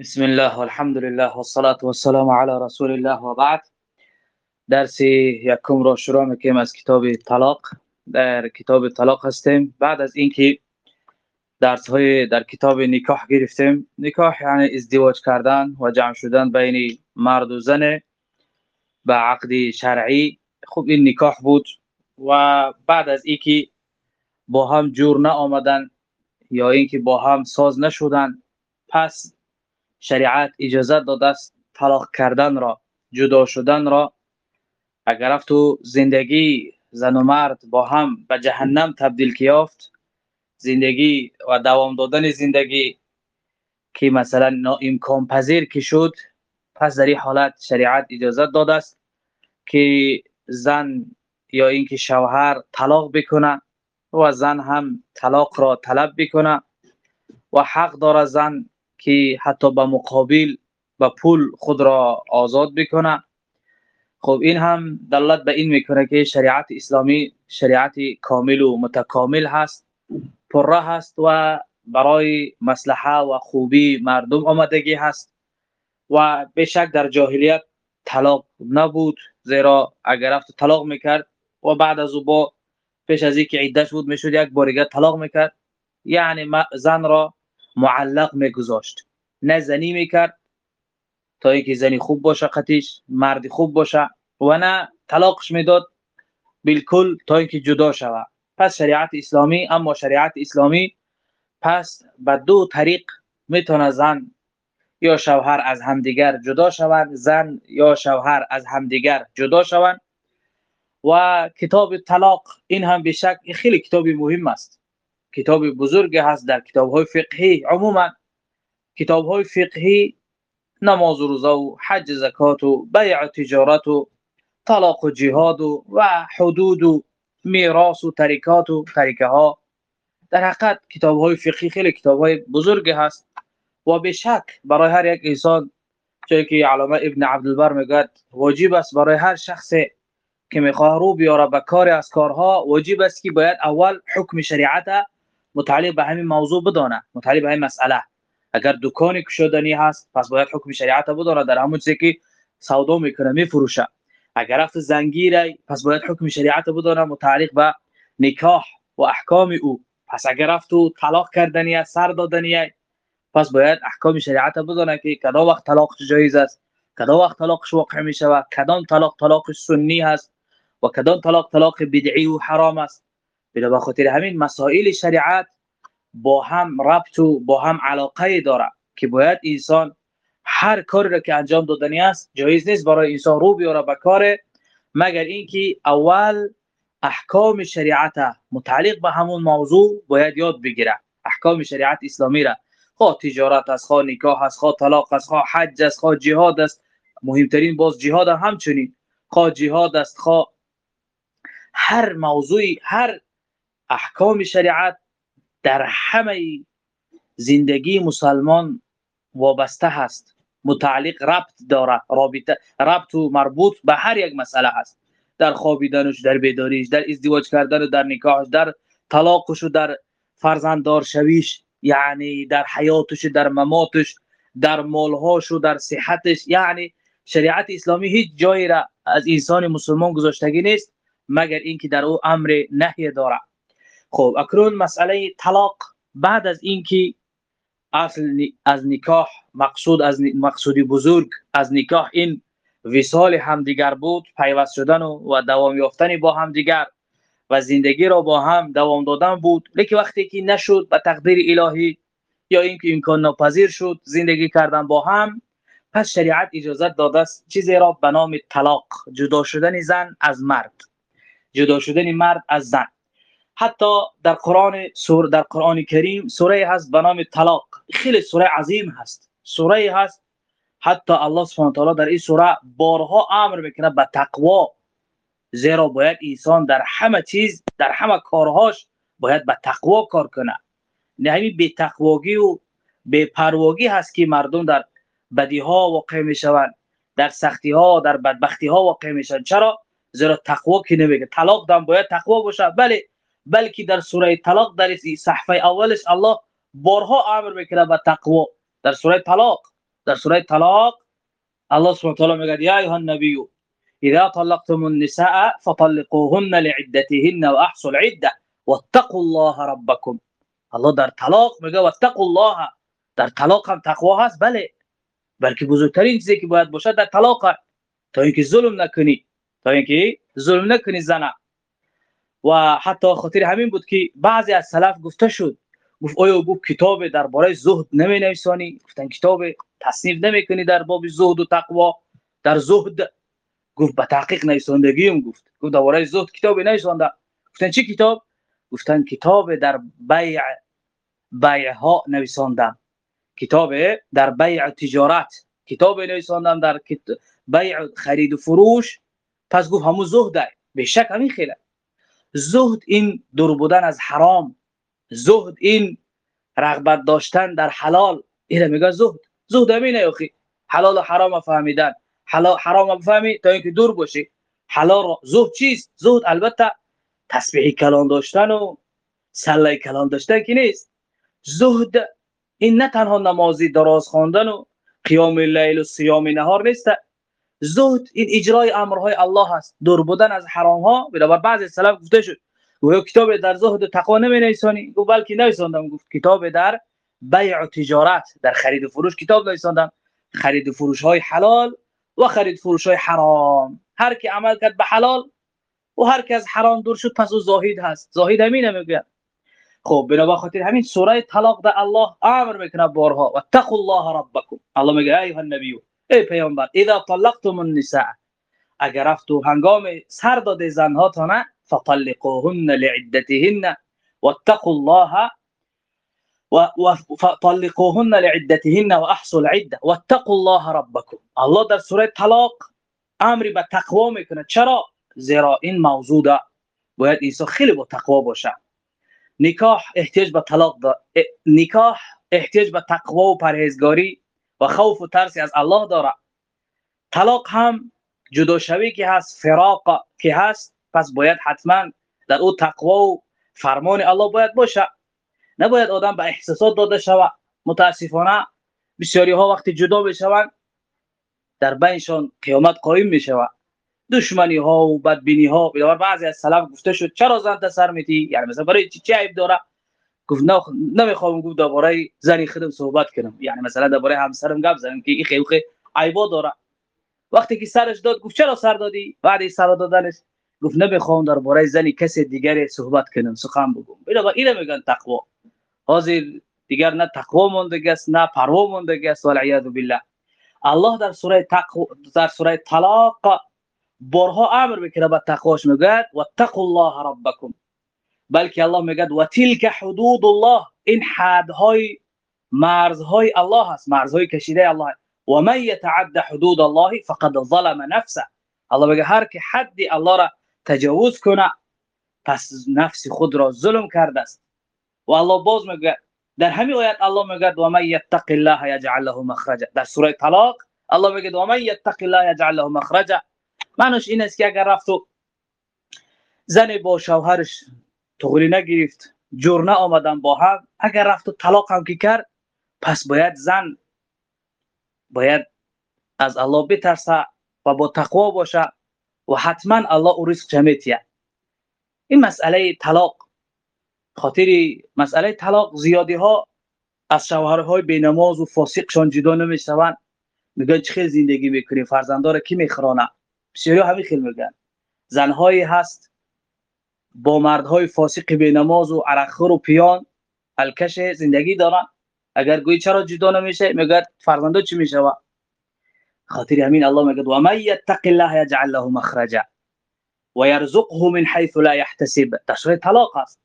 بسم الله والحمد لله والصلاة والسلام على رسول الله و بعد درس یکم را شروع می‌کنیم از کتاب طلاق در کتاب طلاق هستیم بعد از اینکه درس های در کتاب نکاح گرفتیم نکاح یعنی ازدواج کردن و جمع شدن بین مرد و زن به عقد شرعی خوب این نکاح بود و بعد از اینکه با هم جور نه آمدن یا اینکه با هم ساز نشدن پس شریعت اجازه داده است طلاق کردن را جدا شدن را. اگر تو زندگی زن و مرد با هم به جهنم تبدیل کیافت زندگی و دوام دادن زندگی که مثلا امکان پذیر که شد پس در این حالت شریعت اجازه داده است که زن یا اینکه شوهر طلاق بکنه و زن هم طلاق را طلب بکنه و حق داره زن که حتی به مقابل به پول خود را آزاد بکنه. خب این هم دلالت به این می‌کنه که شریعت اسلامی شریعت کامل و متکامل هست پره هست و برای مصلحه و خوبی مردم آمدگی هست و به شک در جاهلیت طلاق نبود. زیرا اگر رفت طلاق می‌کرد و بعد از او با پیش از اینکه عدت بود می‌شد یک بار طلاق می‌کرد. یعنی زن را معلق میگذاشت. نه زنی می‌کرد تا اینکه زنی خوب باشه قطیش مردی خوب باشه و نه طلاقش می‌داد بالکل تا اینکه جدا شود پس شریعت اسلامی اما شریعت اسلامی پس به دو طریق می‌تونه زن یا شوهر از همدیگر جدا شوند زن یا شوهر از همدیگر جدا شوند. و کتاب طلاق این هم به شک خیلی کتابی مهم است. کتاب بزرگ هست در کتاب های فقهی. عموما کتاب های فقهی نماز و روزه و حج زکات و بیع و تجارت و طلاق و جهاد و, و حدود و میراث و ترکات و ترکه ها در حقیقت کتاب های فقهی خیلی کتاب های بزرگ هست. و به شک برای هر یک انسان چون که علامه ابن عبدالبر میگه واجب است برای هر شخص که می‌خواه رو بیاره به کار از کارها واجب است که باید اول حکم شریعت متعلق به همین موضوع بدانه متعلق به همین مسئله. اگر دکانی کشودنی هست پس باید حکم شریعت بدانه در همون چیزی که سودا می‌کنه میفروشه اگر رفت زنگیره پس باید حکم شریعت بدانه متعلق به نکاح و احکام او. پس اگر رفت طلاق کردنی سر دادنی پس باید احکام شریعت بدانه که کدا وقت طلاق جایز است کدا وقت طلاقش واقع می شود کدام طلاق طلاق سنی هست و کدام طلاق طلاق بدعی و حرام است. بلا بخاطر همین مسائل شریعت با هم ربط و با هم علاقه داره که باید انسان هر کاری را که انجام دادنی است جایز نیست برای انسان رو بیاره به کار مگر اینکه اول احکام شریعت متعلق به همون موضوع باید یاد بگیره. احکام شریعت اسلامی را. خواه تجارت است خواه نکاح است خواه طلاق است خواه حج است خواه جهاد است. مهمترین باز جهاد همچنین خواه جهاد است خواه هر موضوعی هر احکام شریعت در همه زندگی مسلمان وابسته هست. متعلق ربط داره رابطه ربط و مربوط به هر یک مسئله هست. در خوابیدنش در بیداریش در ازدواج کردن در نکاحش در طلاقش و در فرزنددار شویش یعنی در حیاتش در مماتش در مالهاش و در صحتش. یعنی شریعت اسلامی هیچ جایی را از انسان مسلمان گذاشتگی نیست مگر اینکه در او امر نهی داره. خب اکنون مسئله طلاق بعد از اینکه اصل از نکاح مقصود از مقصودی بزرگ از نکاح این وصال همدیگر بود پیوست شدن و دوام یافتن با همدیگر و زندگی را با هم دوام دادن بود. لیکن وقتی که نشد به تقدیر الهی یا اینکه امکان ناپذیر شد زندگی کردن با هم پس شریعت اجازت داده است چیزی را به نام طلاق جدا شدن زن از مرد. جدا شدن مرد از زن. حتی در قرآن سور در قرآن کریم سوره هست به نام طلاق. خیلی سوره عظیم هست. سوره هست. حتی الله سبحانه تعالی در این سوره بارها امر می‌کنه به تقوا. زیرا باید انسان در همه چیز در همه کارهاش باید به تقوا کار کنه. نه همین بی تقواگی و بی پرواگی هست که مردم در بدی ها واقع می‌شوند. در سختی ها در بدبختی ها واقع میشن چرا؟ زیرا تقوا که نمیگه. طلاق دم باید تقوا باشه. بله بلکه در سوره طلاق در صحفه اولش الله بارها آمر میکنه به تقوا در سوره طلاق در سوره طلاق الله سبحانه و میگه یا ایها النبی اذا طلقتم النساء فطلقوهن لعدتهن واحصوا العدة واتقوا الله ربكم الله در طلاق میگه واتقوا الله. در طلاق هم تقوا هست بله. بلکه بزرگترین چیزی که باید باشه در طلاق تا اینکه ظلم نکنی. تا اینکه ظلم نکنی زنه و حتی خاطر همین بود که بعضی از سلف گفته شد گفت آیا گفت کتاب درباره زهد نمی نویسانی؟ گفتن کتاب تصنیف نمی‌کنی در باب زهد و تقوا؟ در زهد؟ گفت به تحقیق نویسندگیم گفت. گفت درباره زهد کتابی نویسنده گفتن چی کتاب؟ گفتن کتاب در بیع بیع ها نویساندم. کتاب در بیع تجارت. کتاب نویساندم در بیع خرید و فروش. پس گفت همون زهد به شک همین خیلی زهد این دور بودن از حرام زهد این رغبت داشتن در حلال. این میگه زهد. زهد همینه اخی حلال و حرام فهمیدن. حلال حرام بفهمی تا اینکه دور باشی. حلال زهد چیست؟ زهد البته تسبیح کلام داشتن و سله کلام داشتن که نیست. زهد این نه تنها نمازی دراز خواندن و قیام لیل و صیام نهار نیست. زهد این اجرای امرهای الله است دور بودن از حرام ها بنابر بعضی سلف گفته شد. و کتاب در زهد و تقوا نمی نویسانی گفت بلکه نویساندم. گفت کتاب در بیع و تجارت در خرید و فروش کتاب نویساندم. خرید و فروش های حلال و خرید فروش های حرام. هر کی عمل کرد به حلال و هر کی از حرام دور شد پس او زاهد هست. زاهد همین میگه خب بنا خاطر همین سوره طلاق ده الله امر می‌کنه بارها. واتقوا الله ربکم. الله میگه ایها النبی ای پیامبر اذا طلقتم النساء اگر رفتو هنگام سر داده زنهاتانه فطلقوهن لعدتهن واتقوا الله فطلقوهن لعدتهن وأحصوا العدة واتقوا الله ربكم. الله در سوره طلاق امری به تقوا میکنه. چرا؟ زیرا این موضوع ده باید انسان خیلی با تقوا باشه. نکاح احتیاج به طلاق ده نکاح احتیاج به تقوا و پرهیزگاری و خوف و ترسی از الله داره. طلاق هم جدا شوی که هست فراق که هست پس باید حتما در او تقوا و فرمان الله باید باشه. نباید آدم به احساسات داده شود. متاسفانه بسیاری ها وقتی جدا بشوند در بینشان قیامت قایم می شود دشمنی ها و بدبینی ها بنابر بعضی از سلف گفته شد چرا زن سر میتی؟ یعنی مثلا برای چی چه عیب داره؟ گفت نه نمی‌خوام گفت درباره زنی خودم صحبت کنم. یعنی مثلا درباره همسرم گپ زنم که این خیلی عیبا داره. وقتی که سرش داد گفت چرا سر دادی؟ بعد سر دادنش گفت نمی‌خوام درباره زنی کسی دیگری صحبت کنم سخن بگم. بنابر اینو میگن تقوا. حاضر دیگر نه تقوا موندگی است نه پروا موندگی است والعیاذ بالله. الله در سوره تقوا در سوره طلاق بارها امر می‌کنه به تقواش میگه واتقوا الله ربکم. بلکه الله میگه و تلک حدود الله. این حدهای مرزهای الله است مرزهای کشیده الله. و من يتعد حدود الله فقد ظلم نفسه. الله میگه هر کی حد الله را تجاوز کنه پس نفس خود را ظلم کرده است. و الله باز میگه در همین آیت الله میگه و من یتق الله یجعل له مخرجا در سوره طلاق الله میگه و من یتق الله یجعل له مخرجا معنیش این است که اگر رفت زن با شوهرش تغری نگرفت. جور آمدن با هم. اگر رفت و طلاق هم که کرد پس باید زن باید از الله بترسه و با تقوا باشه و حتما الله او رزق جمعیتیه این مسئله طلاق. خاطر مسئله طلاق زیادی ها از شوهرهای بینماز و فاسقشان جدا نمی‌شوند. میگن چه زندگی می‌کنیم فرزندار کی میخرانه؟ بسیاری همین خیلی میگن. زنهایی هست با مردهای فاسق بینماز و عرقخور و پیان الکش زندگی دارن. اگر گوی چرا جدا نمیشه؟ میگه فرزنده چی میشه؟ خاطر همین الله میگه و من یتق الله یجعل له مخرجا و یرزقه من حيث لا يحتسب تشریح طلاق است.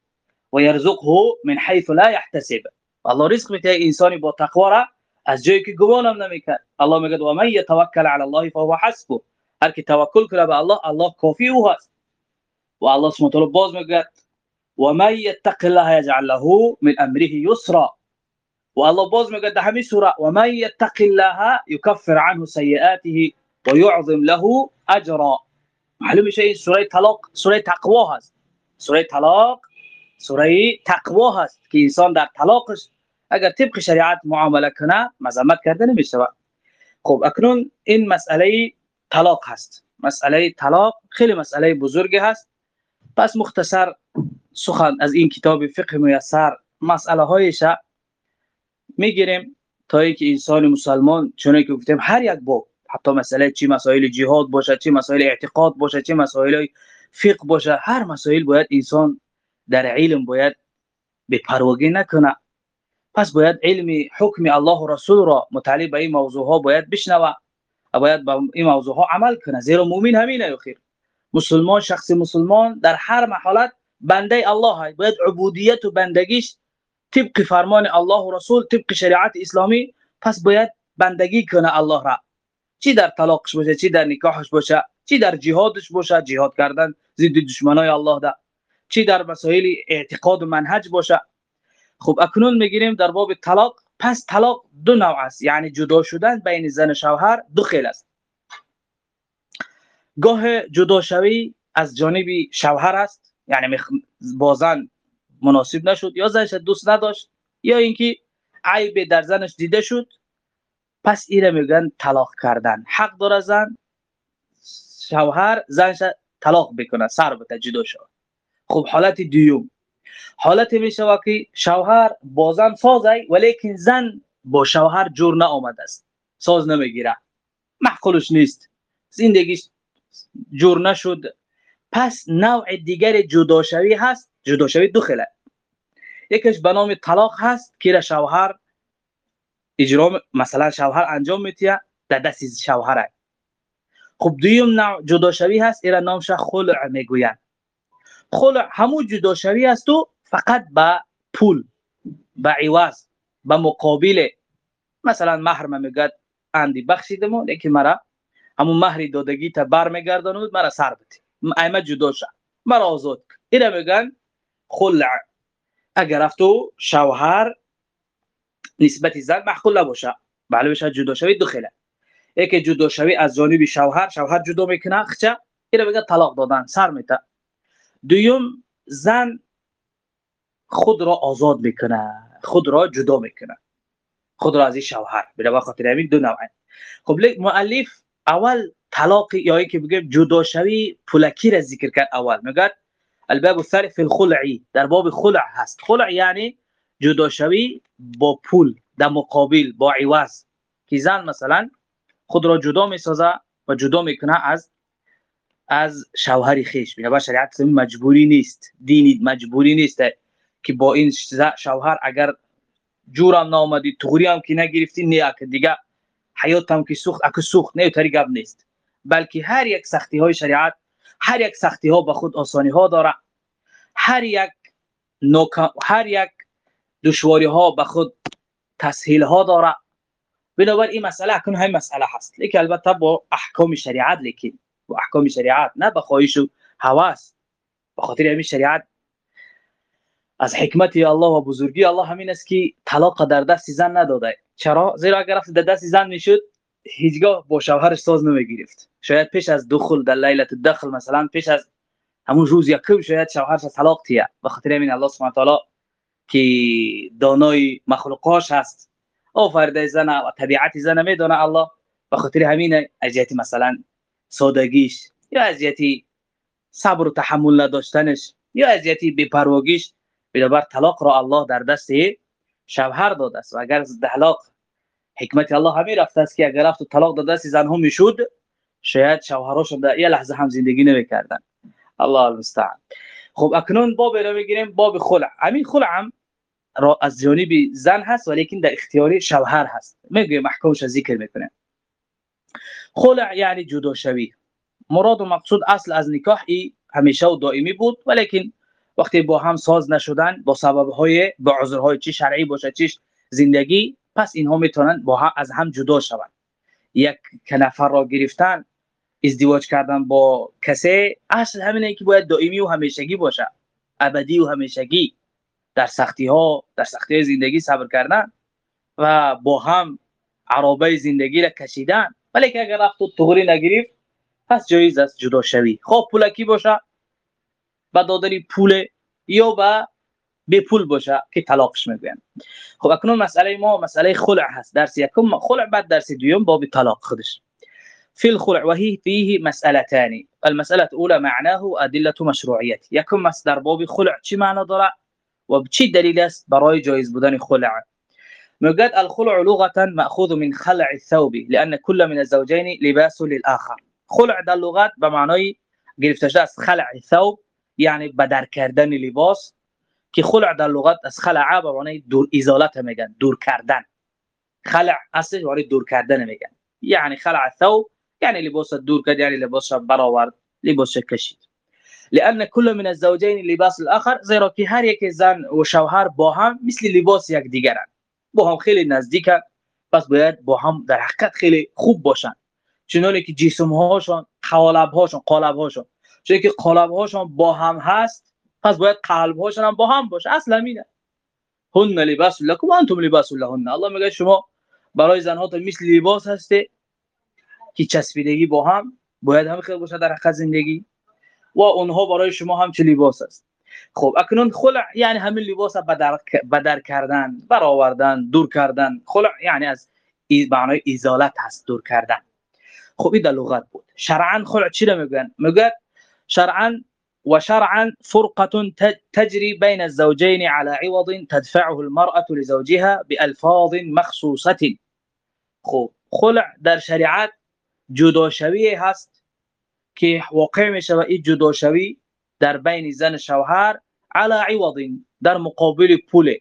و یرزقه من حيث لا يحتسب الله رزق میده انسانی با تقوا را از جایی که گمانم نمی‌کرد. الله میگه و من یتوکل علی الله فهو حسبه. هر کی توکل کنه به الله الله کافی او هست. و الله سبحانه و تعالی باز میگه و من یتق الله یجعل له من امره یسرا و الله باز میگه در همین سورة. و من یتق الله یکفر عنه سیئاته و یعظم له اجرا. معلوم میشه این سورة طلاق سورة تقوا هست. سورة طلاق سورة تقوا هست. که إنسان در طلاقش اگر طبق شریعت معامله کنه مذمت کرده نمیشه خب اکنون این مسئله طلاق هست. مسئله طلاق خیلی مسئله بزرگی هست. پس مختصر سخن از این کتاب فقه میسر مسئله هایش می‌گیریم تا اینکه انسان مسلمان چون که گفتیم هر یک باب حتی مسئله چی مسائل جهاد باشه چی مسائل اعتقاد باشه چی مسائل فقه باشه هر مسائل باید انسان در علم باید به نکنه. پس باید علم حکم الله و رسول را متعلق به این موضوع ها باید بشنوه و باید به این موضوع ها عمل کنه. زیرا مؤمن همینه خیر مسلمان شخص مسلمان در هر محالت بنده الله های باید عبودیت و بندگیش طبق فرمان الله و رسول طبق شریعت اسلامی. پس باید بندگی کنه الله را. چی در طلاقش باشه چی در نکاحش باشه چی در جهادش باشه جهاد کردن ضد دشمنای الله ده چی در مسائل اعتقاد و منهج باشه. خب اکنون می‌گیریم در باب طلاق. پس طلاق دو نوع است. یعنی جدا شدن بین زن و شوهر دو خیل است. گاه جدا شوی از جانب شوهر است. یعنی با زن مناسب نشد یا زنش دوست نداشت یا اینکه عیب در زنش دیده شد. پس ایره میگن طلاق کردن. حق داره زن شوهر زنش طلاق بکنه سر بده جدا شد خب حالت دیوم. حالت می شود که شوهر با زن سازه ولیکن زن با شوهر جور نه آمده است. ساز نمی‌گیره. معقولش نیست. زندگیش جور نشد. پس نوع دیگر جداشوی هست. جداشوی دو خیله یکیش به نام طلاق هست که شوهر اجرا مثلا شوهر انجام میتیه در دست شوهره. خب دویم نوع جداشوی هست. ایرا نامش خلع می‌گویند خلع همون جداشوی است و فقط با پول با عوض با مقابل مثلا مهر میگد اندی بخشیدم لیکن مرا همون مهری دادگی تا بر میگردانود مرا سر بده. ایمه جدا شد مرا آزاد اینا میگن خلع. اگر افتو شوهر نسبت زن معقول نباشه. بله بشه جدا شوی دو خیله یکی جدا شوی از جانب شوهر شوهر جدا می‌کنه خچه. اینا میگه طلاق دادن سر میته دویم زن خود را آزاد می‌کنه. خود را جدا می‌کنه. خود را از شوهر. به خاطر همین دو نوعه. خب مؤلف اول طلاق یا اینکه بگیم جدا شوی پولکی را ذکر کرد اول. میگه الباب الثالث في الخلعی در باب خلع هست. خلع یعنی جدا شوی با پول در مقابل با عوض. که زن مثلا خود را جدا می‌سازه و جدا می‌کنه از از شوهر خیش. بنا شریعت مجبوری نیست دینی مجبوری نیست که با این شوهر اگر جورم نامدی تغری هم که نگرفتی نه که دیگه حیات که سوخت اکو سوخت نه تری گپ نیست. بلکه هر یک سختی های شریعت هر یک سختی ها به خود آسانی ها داره. هر یک نوکا هر یک دشواری ها به خود تسهیل ها داره. بنابراین این مسئله اکنون همین مسئله هست. لیکن البته با احکام شریعت لیکن. با احکام شریعت نه به خواهش و هواس به خاطر همین شریعت از حکمت الله و بزرگی الله همین است که طلاق در دست زن نداده. چرا؟ زیرا اگر رفت دست زن می‌شد هیچگاه با شوهرش ساز نمی‌گرفت. شاید پیش از دخول در لیلت الدخل مثلا پیش از همون روز یکم شاید شوهرش طلاق تیه. به خاطر همین الله سبحانه تعالی که دانای مخلوقاش هست. آفرده زن و طبیعت زن می‌دونه الله. به خاطر همین اجیتی مثلا سادگیش یا اجیتی صبر و تحمل نداشتنش یا اجیتی بی‌پرواگیش بنابر طلاق را الله در دست شوهر داده است. و اگر طلاق حکمت الله همین رفته است که اگر رفت طلاق داده است زنها می‌شد شاید شوهراشون در یه لحظه هم زندگی نمی‌کردن الله المستعان. خب اکنون باب را می‌گیریم باب خلع. همین خلع هم را از جانب زن هست ولیکن در اختیار شوهر هست. میگه محکومش ذکر می‌کنه خلع یعنی جدا شوی مراد و مقصود اصل از نکاح همیشه و دائمی بود ولیکن وقتی با هم ساز نشدن با سبب های با عذرهای چی شرعی باشه چیش زندگی پس اینها می‌تونن با هم از هم جدا شوند یک کنفر را گرفتن ازدواج کردن با کسی اصل همینه که باید دائمی و همیشگی باشه. ابدی و همیشگی. در سختی ها در سختی زندگی صبر کردن و با هم عرابه زندگی را کشیدن. ولی که اگر رفت و تغری نگرفت پس جایز است جدا شوی. خب پولکی باشه؟ با دادن پول یا با به پول باشه که طلاقش میگن خب اکنون مسئله ما مسئله خلع هست. درس یکم خلع بعد درس دوم باب طلاق خودش. في الخلع وهي فيه مسألتان المسألة الأولى معناه أدلة مشروعية يكون مصدر باب خلع چی معنی داره و چی دلیل است برای جایز بودن خلع؟ مجد الخلع لغة مأخوذ من خلع الثوب لأن كل من الزوجين لباس للآخر. خلع لغت به معنای گرفته از خلع ثوب یعنی بدر کردن لباس که خلع در لغت از خلع به معنای دور ازالت میگن دور کردن. خلع اصل یعنی دور کردن میگن. یعنی خلع ثوب یعنی لباس دور کرد یعنی لباس برآورد لباس کشید. لان كل من الزوجين لباس الاخر زیرا که هر یک زن و شوهر با هم مثل لباس یک دیگرن. با هم خیلی نزدیکن پس باید با هم در حقیقت خیلی خوب باشن. چنانه که جسم هاشون قالب هاشون قالب هاشون چون که قالب هاشون با هم هست پس باید قلب هاشون هم با هم باشه. اصلا اینه هن لباس لكم انتم لباس لهن. الله میگه شما برای زنها تو مثل لباس هسته که چسبیدگی با هم باید هم خیلی باشه در حق زندگی. و اونها برای شما هم چه لباس است خب اکنون خلع یعنی همین لباس بدر, بدر کردن برآوردن دور کردن. خلع یعنی از معنای ازالت هست دور کردن. خب این در لغت بود. شرعا خلع چی میگن؟ میگن شرعا وشرعا فرقة تجري بين الزوجين على عوض تدفعه المرأة لزوجها بألفاظ مخصوصة. خب خلع در شریعت جدا شوی هست که واقع می شود این در بین زن شوهر على عوض در مقابل پول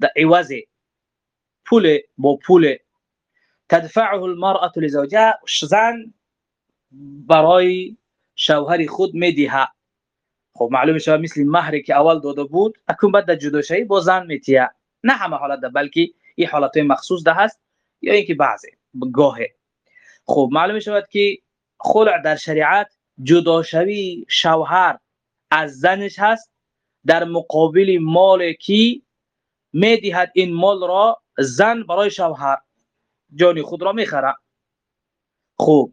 در عوض پول با پول تدفعه المرأة لزوجها زن برای شوهر خود میدیه خب معلوم شود مثل مهری که اول داده بود اکنون بعد جدا شوی با زن میتیه. نه همه حالت ده بلکه این حالت مخصوص ده هست یا اینکه بعضی گاهه. خب معلوم شود که خلع در شریعت جدا شوی شوهر از زنش هست. در مقابل مال کی می‌دهد این مال را زن برای شوهر. جانی خود را می‌خره. خب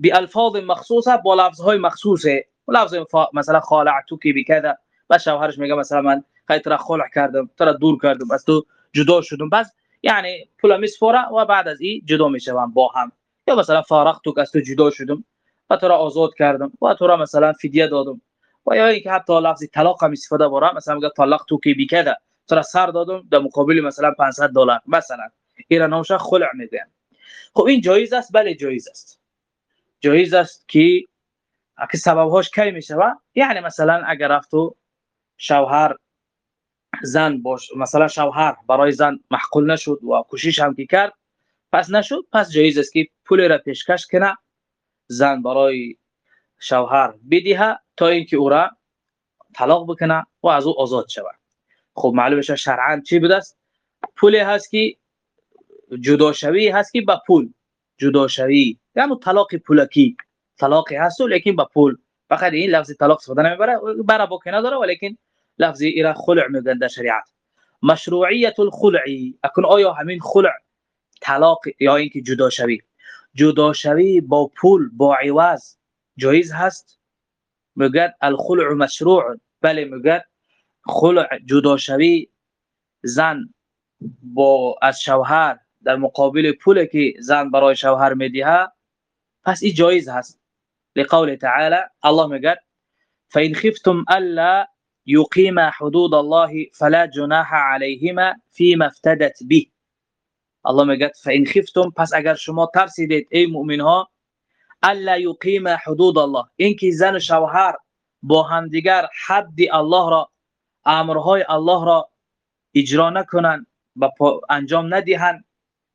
بی الفاظ مخصوصه با لفظ های مخصوصه لفظ مثلا خالعتو کی بکذا. و شوهرش میگه مثلا من خیلی را خلع کردم تو دور کردم از تو جدا شدم. بس یعنی پول میسپره و بعد از این جدا می‌شوم با هم. یا مثلا فارغتو از تو جدا شدم و تو آزاد کردم و تو مثلا فدیه دادم. و یا اینکه حتی لفظ طلاق هم استفاده باره مثلا میگه طلاق تو کی بیکده تو را سر دادم در مقابل مثلا 500 دلار. مثلا. ایران نامش خلع میگن خب این جایز است؟ بله جایز است. جایز است که که سببهاش کی میشه یعنی مثلا اگر رفتو شوهر زن باش مثلا شوهر برای زن محقول نشد و کوشش هم که کرد پس نشد. پس جایز است که پول را پیشکش کنه زن برای شوهر بدیه تا اینکه او را طلاق بکنه و از او آزاد شود. خب معلومه شرعا چی بوده است؟ پول هست که جدا شوی هست که با پول جدا شوی یعنی طلاق پولکی طلاقی هست لیکن با پول. فقط این لفظ طلاق استفاده نمی‌بره. برا با نداره ولیکن لفظ ایرا خلع میگن در شریعت. مشروعیت الخلع. اكن آیا همین خلع طلاق یا اینکه جدا شوی. جدا شوی با پول با عوض جایز هست. میگه الخلع مشروع. بله میگه خلع جدا شوی زن با از شوهر در مقابل پول که زن برای شوهر میدیه. پس این جایز هست لقول تعالى الله میگه فإن خفتم ألا يقيم حدود الله فلا جناح عليهما فيما افتدت به. الله میگه فإن خفتم پس اگر شما ترسیدید ای مؤمن ها ألا يقيم حدود الله. اینکه زن شوهر با همدیگر حد الله را امرهای الله را اجرا نکنن و انجام ندهن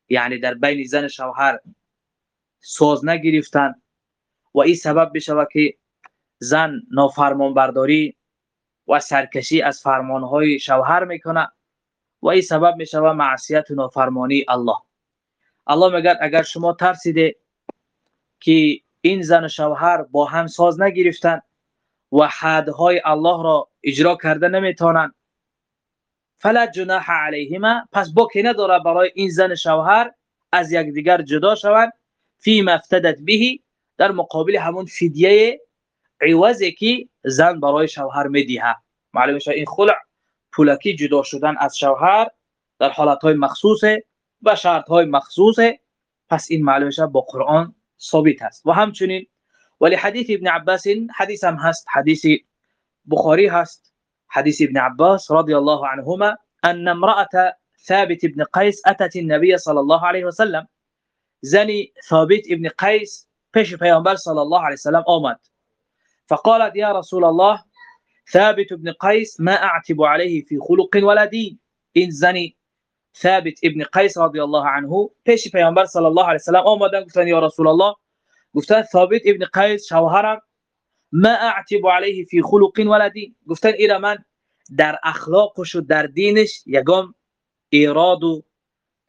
یعنی در بین زن شوهر ساز نگرفتن. و این سبب بشه که زن نافرمان برداری و سرکشی از فرمانهای شوهر می‌کنه. و این سبب میشه معصیت و نافرمانی الله. الله میگه اگر شما ترسیده که این زن و شوهر با هم ساز نگرفتن و حدهای الله را اجرا کرده نمی‌تونن فلا جناح علیهما. پس باکی نداره برای این زن شوهر از یکدیگر جدا شوند. فی مفتدت به در مقابل همون فدیه عوضی که زن برای شوهر میدیه معلومه این خلع پولکی جدا شدن از شوهر در حالت های مخصوصه و شرط های مخصوصه پس این معلومه با قرآن ثابت است. و همچنین ولی حدیث ابن عباس حدیث هم هست. حدیث بخاری هست. حديث ابن عباس رضي الله عنهما أن امرأة ثابت بن قيس أتت النبي صلى الله عليه وسلم زني ثابت ابن قيس پیش پیامبر صلى الله عليه وسلم آمد. فقالت يا رسول الله ثابت بن قيس ما أعتب عليه في خلق ولا دين. إن زني ثابت ابن قيس رضي الله عنه پیش پیامبر صلى الله عليه وسلم آمدن گفتن یا رسول الله گفتن ثابت ابن قيس شوهرم ما أعتب عليه في خلق ولا دين. گفتن ایرا من؟ در أخلاقش و در دینش یگام ایراد و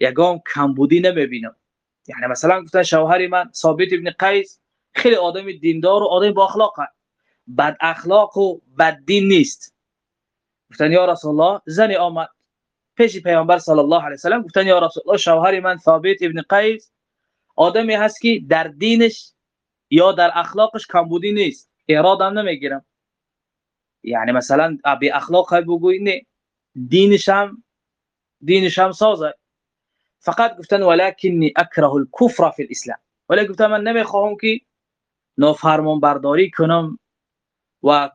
یگام کمبودی نمیبینم. یعنی مثلا گفتن شوهر من ثابت ابن قیس خیلی آدم دیندار و آدم با اخلاقه بد اخلاق و بد دین نیست. گفتن یا رسول الله زنی آمد پیش پیامبر صلی الله علیه و سلم گفتن یا رسول الله شوهر من ثابت ابن قیس آدمی هست که در دینش یا در اخلاقش کمبودی نیست. ارادم نمی‌گیرم. یعنی مثلا ابی اخلاق های بگوی نه دینش هم دینش هم سازه. فقط گفتن ولکنی اکره الكفر فی الاسلام. ولی گفتن من نمی‌خواهم که نافرمان برداری کنم و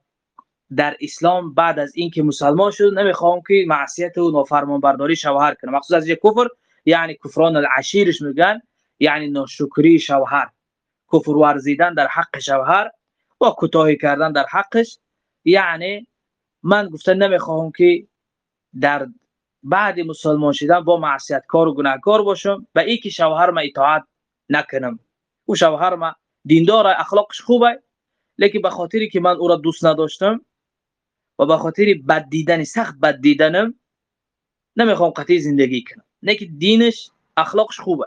در اسلام بعد از اینکه مسلمان شد نمی‌خواهم که معصیت و نافرمان برداری شوهر کنم. مخصوص از کفر یعنی کفران العشیرش میگن یعنی ناشکری شوهر. کفر ورزیدن در حق شوهر و کوتاهی کردن در حقش. یعنی من گفتن نمی‌خواهم که در بعد مسلمان شدن با معصیت کار و گناهکار باشم و ای که شوهر ما اطاعت نکنم. او شوهر ما دیندار اخلاقش خوبه لیکن به خاطری که من او را دوست نداشتم و به خاطری بد دیدن سخت بد دیدنم نمی‌خوام قطعی زندگی کنم. نه دینش اخلاقش خوبه.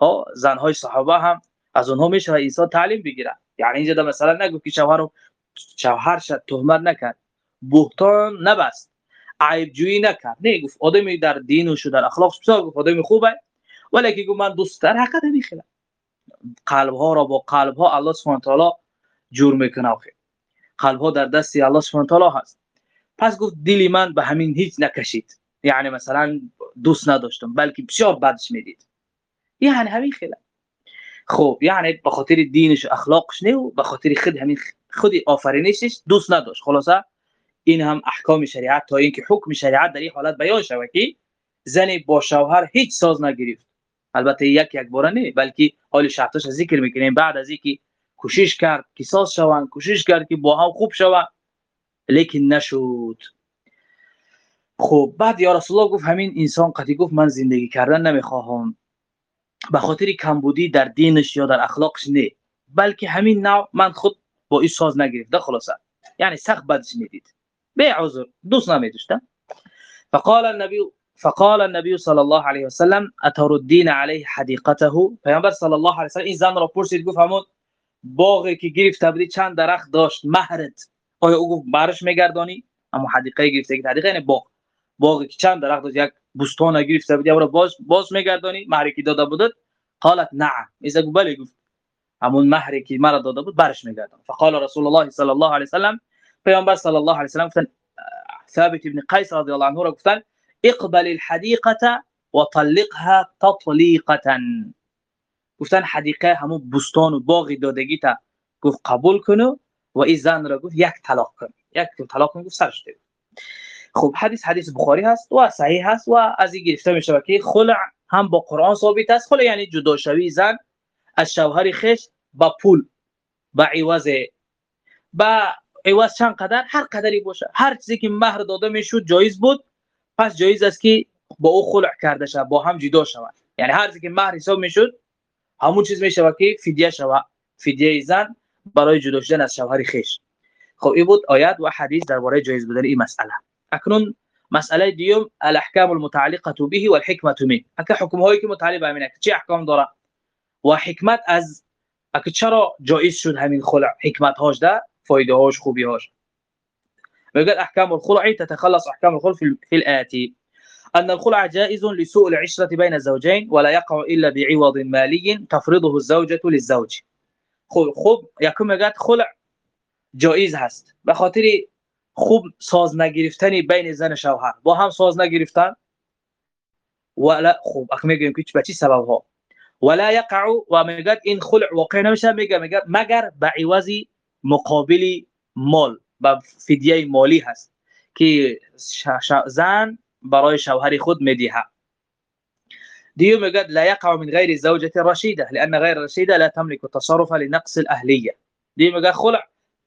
ها زنهای صحابه هم از اونها میشه عیسی تعلیم بگیرن یعنی اینجا مثلا نگو که شوهر شوهر شد تهمت نکرد. بهتان نبست. عیب جویی نکرد. نه گفت آدمی در دین و در اخلاق بسیار گفت آدمی خوبه ولی که گفت من دوست در حقیقت نمیخیلم قلب ها را با قلب ها الله سبحانه تعالی جور می‌کنه. آخه قلب ها در دست الله سبحانه تعالی هست. پس گفت دلی من به همین هیچ نکشید. یعنی مثلا دوست نداشتم بلکه بسیار بدش می‌دید. یعنی همین خیلی خب یعنی به خاطر دینش و اخلاقش نه و به خاطر خود همین خود آفرینشش دوست نداشت. خلاصه این هم احکام شریعت تا اینکه حکم شریعت در این حالت بیان شود که زنی با شوهر هیچ ساز نگرفت. البته یک یک بار نه بلکه حال شرطش ذکر می‌کنیم. بعد از اینکه کوشش کرد که ساز شوند کوشش کرد که با هم خوب شوند لیکن نشد. خب بعد یا رسول الله گفت همین انسان قطعی گفت من زندگی کردن نمی‌خواهم. به خاطر کمبودی در دینش یا در اخلاقش نه بلکه همین نوع من خود با این ساز نگرفته خلاصه. یعنی سخت بدش می‌دید. به عذر دوست نمیداشتم فقال النبي فقال النبي صلى الله عليه وسلم اتردين عليه حديقته؟ پیامبر صلی الله علیه و این زن را پرسید گفت همون باغی که گرفته بودی چند درخت داشت؟ مهرت. آیا او گفت برش میگردانی؟ اما حدیقه گرفته که حدیقه یعنی باغ. باغی که چند درخت داشت؟ یک بستان گرفته بودی او باز باز میگردانی؟ مهری که داده بودت؟ قالت نعم اذا بله. گفت همون مهری که مرا داده بود برش میگردم فقال رسول الله صلی الله علیه و سلم پیامبر صلی الله علیه و سلم گفتن ثابت ابن قیس رضی الله عنه را گفتن اقبل الحديقة وطلقها تطليقة. گفتن حدیقه همون بستان و باغی دادگی تا گفت قبول کنو و این زن را گفت یک طلاق کن. یک طلاق کن گفت سرش ده خب حدیث حدیث بخاری هست و صحیح هست و از این گرفته میشه که خلع هم با قرآن ثابت است. خلع یعنی جدا شوی زن از شوهر خش با پول با عوض با عوض چند قدر هر قدری باشه هر چیزی که مهر داده می‌شد جایز بود پس جایز است که با او خلع کرده شود با هم جدا شود یعنی هر چیزی که مهر حساب می‌شد همون چیز میشه که فدیه شود فدیه زن برای جدا شدن از شوهر خش خب این بود آیات و حدیث درباره جایز بودن این مسئله اکنون مسئله دیوم الاحکام المتعلقه به والحکمه منه اکه حکم هایی که متعلق به همینه چه احکام داره و حکمت از اگه چرا جایز شد همین خلع حکمت هاش ده فایده هاش خوبی هاش میگه احکام الخلع تتخلص احکام الخلع في الآتي. أن الخلع جائز لسوء العشرة بين الزوجين ولا يقع إلا بعوض مالي تفرضه الزوجة للزوج. خب خب یکم میگه خلع؟ جایز هست. به خاطر خوب ساز نگرفتنی بین زن شوهر. با هم ساز نگرفتن؟ ولا خوب اخ میگیم که به سبب ها؟ ولا يقع و میگه این خلع واقع نمیشه میگه مگر به عوضی مقابل مال و فدیه مالی هست که زن برای شوهر خود می‌دهه دیو میگه لا يقع من غیر زوجة رشیده لان غیر رشیده لا تملك تصرف لنقص الاهلیه دیو میگه خلع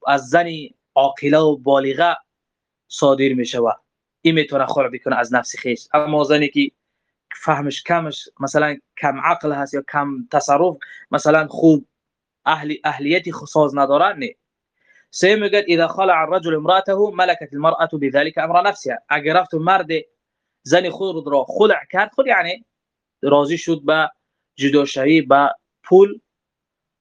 از زن عاقله و بالغه صادر میشه این می‌تونه خلع بکنه از نفس خیش. اما زنی که فهمش کمش مثلا کم عقل هست یا کم تصرف مثلا خوب اهل اهلیتی خصوص نداره نه. سه میگه اذا خلع الرجل امراته ملكت المراه بذلك امر نفسها. اگر رفت مرد زن خود را خلع کرد. خود یعنی راضی شد به جداشوی به پول.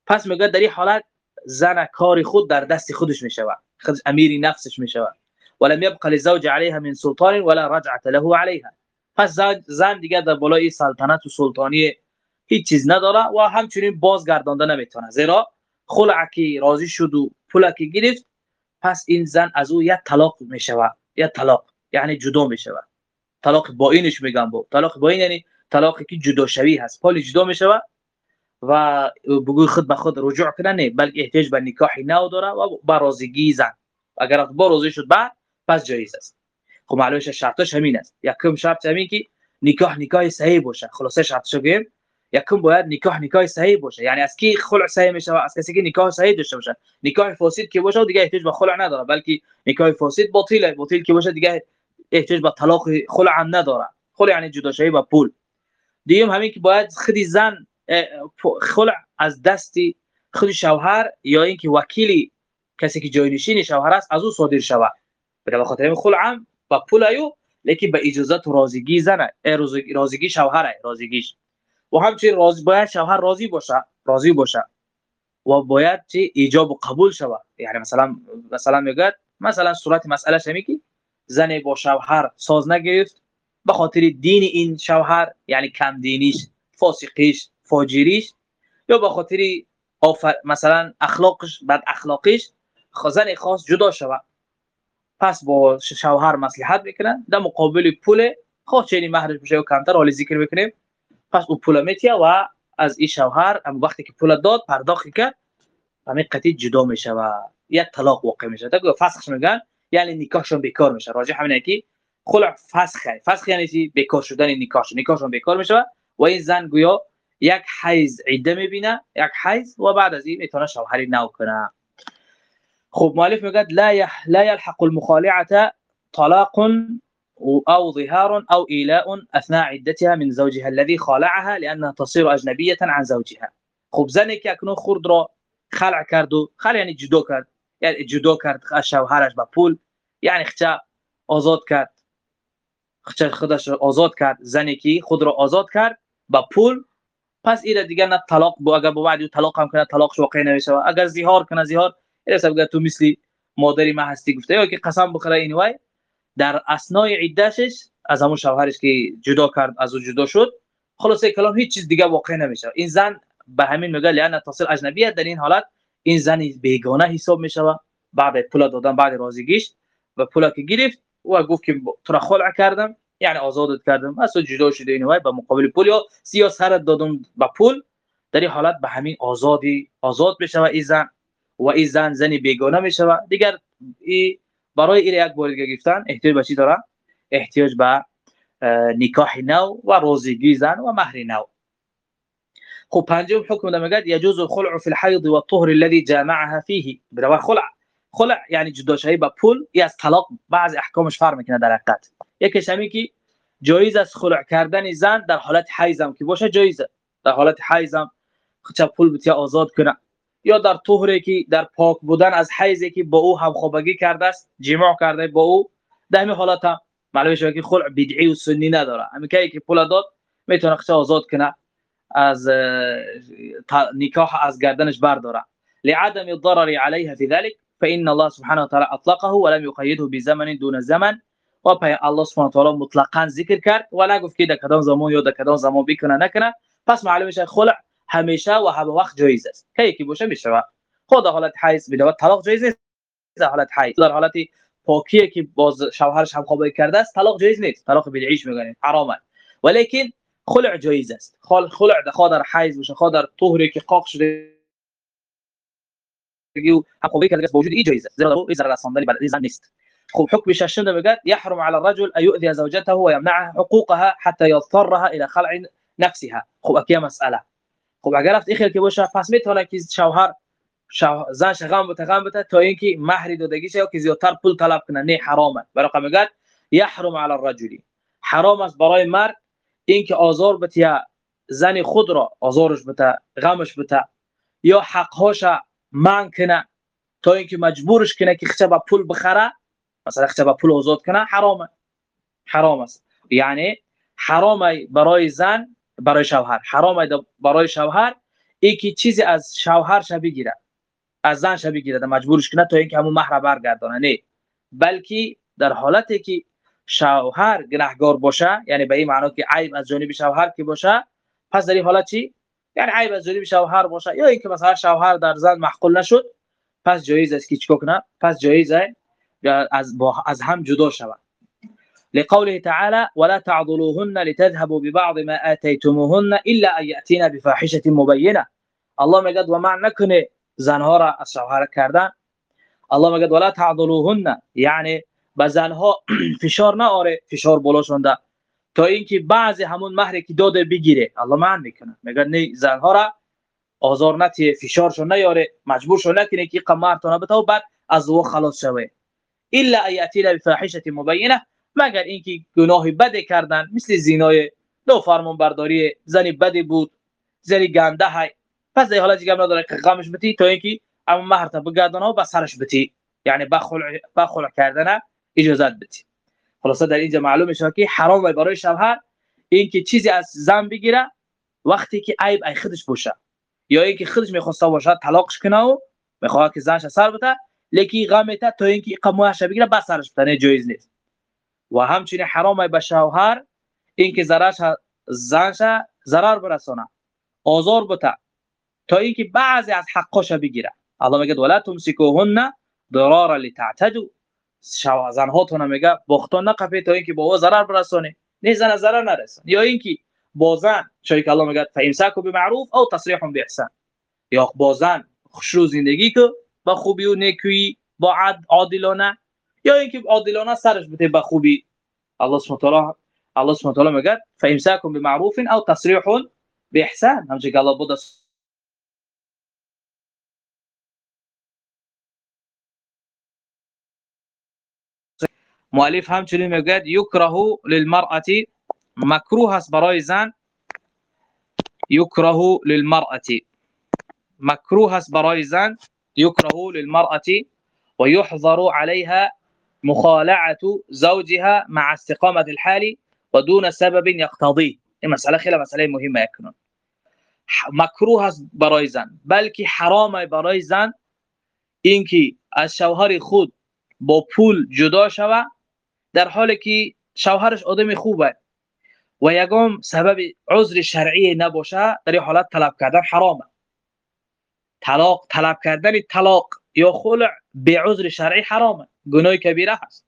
پس میگه در این حالت زن کار خود در دست خودش می‌شود. خود امیر نفسش می‌شود. ولم يبقى للزوج عليها من سلطان ولا رجعه له عليها. پس زن دیگه در بالای سلطنت و سلطانی هیچ چیز نداره و همچنین بازگردانده نمی‌تونه. زیرا خلع که راضی شد و پول که گرفت پس این زن از او یک طلاق می‌شوه یک طلاق یعنی جدا می‌شوه طلاق با اینش میگم با طلاق با این یعنی طلاقی که جدا شوی هست. پول جدا می‌شوه و بگوی خود به خود رجوع کنه نه بلکه احتیاج به نکاح نو داره و با راضیگی زن. اگر با راضی شد بعد پس جایز است. خب معلومه شرطش همین است. یکم شرط همین که نکاح نکاح صحیح باشه. خلاصه شرطش بگیم یکم باید نکاح نکاح صحیح باشه. یعنی از کی خلع صحیح میشه از کسی که نکاح صحیح داشته باشه. نکاح فاسد که باشه دیگه احتیاج به خلع نداره. بلکه نکاح فاسد باطله. باطل که باشه دیگه احتیاج به طلاق خلع هم نداره. خلع یعنی جدا شوی با پول. دیم همین که باید خودی زن خلع از دستی خود شوهر یا اینکه وکیلی کسی که جاینشین شوهر است از او صادر شود. به خاطر خلع هم با پول ایو لیکن به اجازت و راضیگی زن راضیگی شوهر راضیگیش. و همچنین راضی باید شوهر راضی باشه راضی باشه. و باید چه ایجاب و قبول شود یعنی مثلا مثلا میگه مثلا صورت مسئله شمی که زن با شوهر ساز نگرفت به خاطر دین این شوهر یعنی کم دینیش فاسقیش فاجریش یا به خاطر مثلا اخلاقش بد اخلاقیش خزن خاص جدا شود پس با شوهر مصلحت می‌کنن در مقابل پول خود چنین مهرش بشه و کمتر حالی ذکر می‌کنیم. پس او پول میتیه و از این شوهر هم وقتی که پول داد پرداخت کرد همین قطعی جدا میشه و یک طلاق واقع میشه. تا فسخش میگن یعنی نکاحشون بیکار میشه. راجع همینه که خلع فسخه فسخ یعنی چی؟ بیکار شدن نکاحش نکاحشون بیکار میشه و این زن گویا یک حیز عده می‌بینه. یک حیز و بعد از این می‌تونه شوهری نو کنه. خب مؤلف میگه لا لا يلحق المخالعه طلاق أو ظهار أو إيلاء أثناء عدتها من زوجها الذي خالعها لأنها تصير أجنبية عن زوجها. خب زنی که اکنون خورد را خلع کرد و خلع یعنی جدا کرد یعنی جدا کرد شوهرش با پول یعنی خچه آزاد کرد. خچه خودش را آزاد کرد زنی که خود را آزاد کرد با پول. پس این دیگه نه طلاق بو اگر با طلاق هم کنه طلاقش واقع نمیشه. اگر زهار کنه زهار این تو مثلی مادری ما هستی گفته یا که قسم بخره این در اسنای عدتش از همون شوهرش که جدا کرد از او جدا شد خلاصه کلام هیچ چیز دیگه واقع نمیشه. این زن به همین میگه لعنه تصل اجنبیت. در این حالت این زن بیگانه حساب میشه بعد پول دادن بعد رازیگیش و پولا که گرفت و گفت که تو خلع کردم یعنی آزادت کردم. از جدا شده این به مقابل پول یا سیا سرت دادم به پول. در این حالت به همین آزادی آزاد و این زن و این زن زنی بیگانه میشه دیگر این برای این یک بار گرفتن احتیاج به چی داره احتیاج به نکاح نو و روزگی زن و مهر نو. خب پنجم حکم ده میگه يجوز الخلع في الحيض والطهر الذي جامعها فيه برای خلع. خلع یعنی جدا با پول یا از طلاق بعض احکامش فرق می‌کنه در حقیقت. یکیش همین که جایز است خلع کردن زن در حالت حیض هم که باشه جایزه. در حالت حیض هم پول بتیا آزاد کنه. یا در طهری که در پاک بودن از حیزی که با او هم خوابگی کرده است جماع کرده با او. در همین حالت هم معلومه شده که خلع بدعی و سنی نداره. همین که پول داد می‌تونه خصه آزاد کنه از نکاح از گردنش برداره. لعدم الضرر عليها في ذلك فان الله سبحانه وتعالى اطلقه ولم يقيده بزمن دون زمن. و الله سبحانه وتعالى مطلقا ذکر کرد و نگفت که در کدام زمان یا در کدام زمان بکنه نکنه. پس معلومه خلع همیشه و همه وقت جایز است. که یکی باشه میشه خود حالت حیض بدون طلاق جایز نیست. در حالت حیض. در حالت پاکیه که باز شوهرش هم خوابه کرده است طلاق جایز نیست. طلاق بدعیش میگن حرامه ولیکن خلع جایز است. خلع خود در حیض باشه خود در طهری که قاق شده و هم کرده است وجود این جایز است. زیرا این ضرر رساندن بر زن نیست. خب حكم ششم ده بقى يحرم على الرجل ان يؤذي زوجته ويمنعها حقوقها حتى يضطرها الى خلع نفسها. خب اكيا مساله خب اگر رفت اخیر که باشه پس می‌تونه که شوهر زنش غم بده غم بده تا اینکه مهر دادگیش یا که زیادتر پول طلب کنه. نه حرامه. برای میگه یحرم علی الرجل. حرام است برای مرد. اینکه آزار بده زن خود را آزارش بده غمش بده یا حقهاش من کنه تا اینکه مجبورش کنه که خچه با پول بخره مثلا خچه با پول آزاد کنه حرامه. حرام است. یعنی حرامه برای زن برای شوهر. حرامه برای شوهر. ای که چیزی از شوهرش بگیره. از زنش بگیره. مجبورش کنه تا اینکه همون مهر برگردانه. نه. بلکه در حالتی که شوهر گناهگار باشه یعنی به این معنی که عیب از جانب شوهر که باشه پس در این حالت چی؟ یعنی عیب از جانب شوهر باشه. یا اینکه مثلا شوهر در زن محقول نشد پس جایز است که چیکار کنه؟ پس جایز از از هم جدا شود. لقوله تعالى ولا تعضلوهن لتذهبوا ببعض ما آتيتموهن الا ان ياتين بفاحشه مبينه. الله میگه و معنی نکنه زنها را از شوهر کردن الله ولا تعضلوهن یعنی به زنها فشار ناره فشار بالا شونده تا اینکه بعضی همون مهری که داده بگیره الله معنی میکنه میگه نه زنها را آزار نتی فشارشون نیاره مجبورشون نکنه که قمارتون بده و بعد از أو خلاص شوه الا ایاتینا بفاحشه مبینه مگر اینکه گناه بده کردن مثل زینای دو فرمان برداری زنی بدی بود زنی گنده های. پس در حالت دیگه نداره که غمش بتی تا اینکه اما مهر تا بگردونه و سرش بتی. یعنی بخلع بخلع کردن اجازت بتی. خلاصه در اینجا معلوم میشه که حرام برای شوهر اینکه چیزی از زن بگیره وقتی که عیب ای خودش باشه. یا اینکه خودش می‌خواسته باشه طلاقش کنه و می‌خواد که زنش سر بده لیکی غم تا اینکه قموهش بگیره بس سرش بده جایز نیست. و همچنین حرام به شوهر اینکه زرش زنش ضرر برسونه آزار بده. تا اینکه بعضی از حقاش بگیره. الله میگه ولا تمسكوهن ضرارا لتعتدوا. زنهاتون میگه بختان نقفه تا اینکه با او ضرر برسونه نه زن ضرر نرسون یا اینکه با زن چون که الله میگه فامساکو بمعروف او تصریح باحسان یا با زن خوشرو زندگی که با خوبی و نیکی با عادلانه. یا اینکه عادلانه سرش بده با خوبی. الله سبحانه تعالی الله سبحانه تعالی میگه فامساکو بمعروف أو تصریح بإحسان. همچنین الله بود. مؤلف همچنین میگه یکره للمرأة مکروه است برای زن. یکره للمرأة مکروه است برای زن. یکره للمرأة ويحظر عليها مخالعة زوجها مع استقامة الحال ودون سبب يقتضيه. این مسئله خیلی مسئله مهمة کنون مکروه است برای زن بلکه حرامة برای زن اینکه از شوهر خود با پول جدا شوه. در حالی که شوهرش آدم خوبه. و یگام سبب عذر شرعی نباشه در این حالت طلب کردن حرامه. طلاق طلب کردن طلاق. یا به عذر شرعی حرامه گناه کبیره هست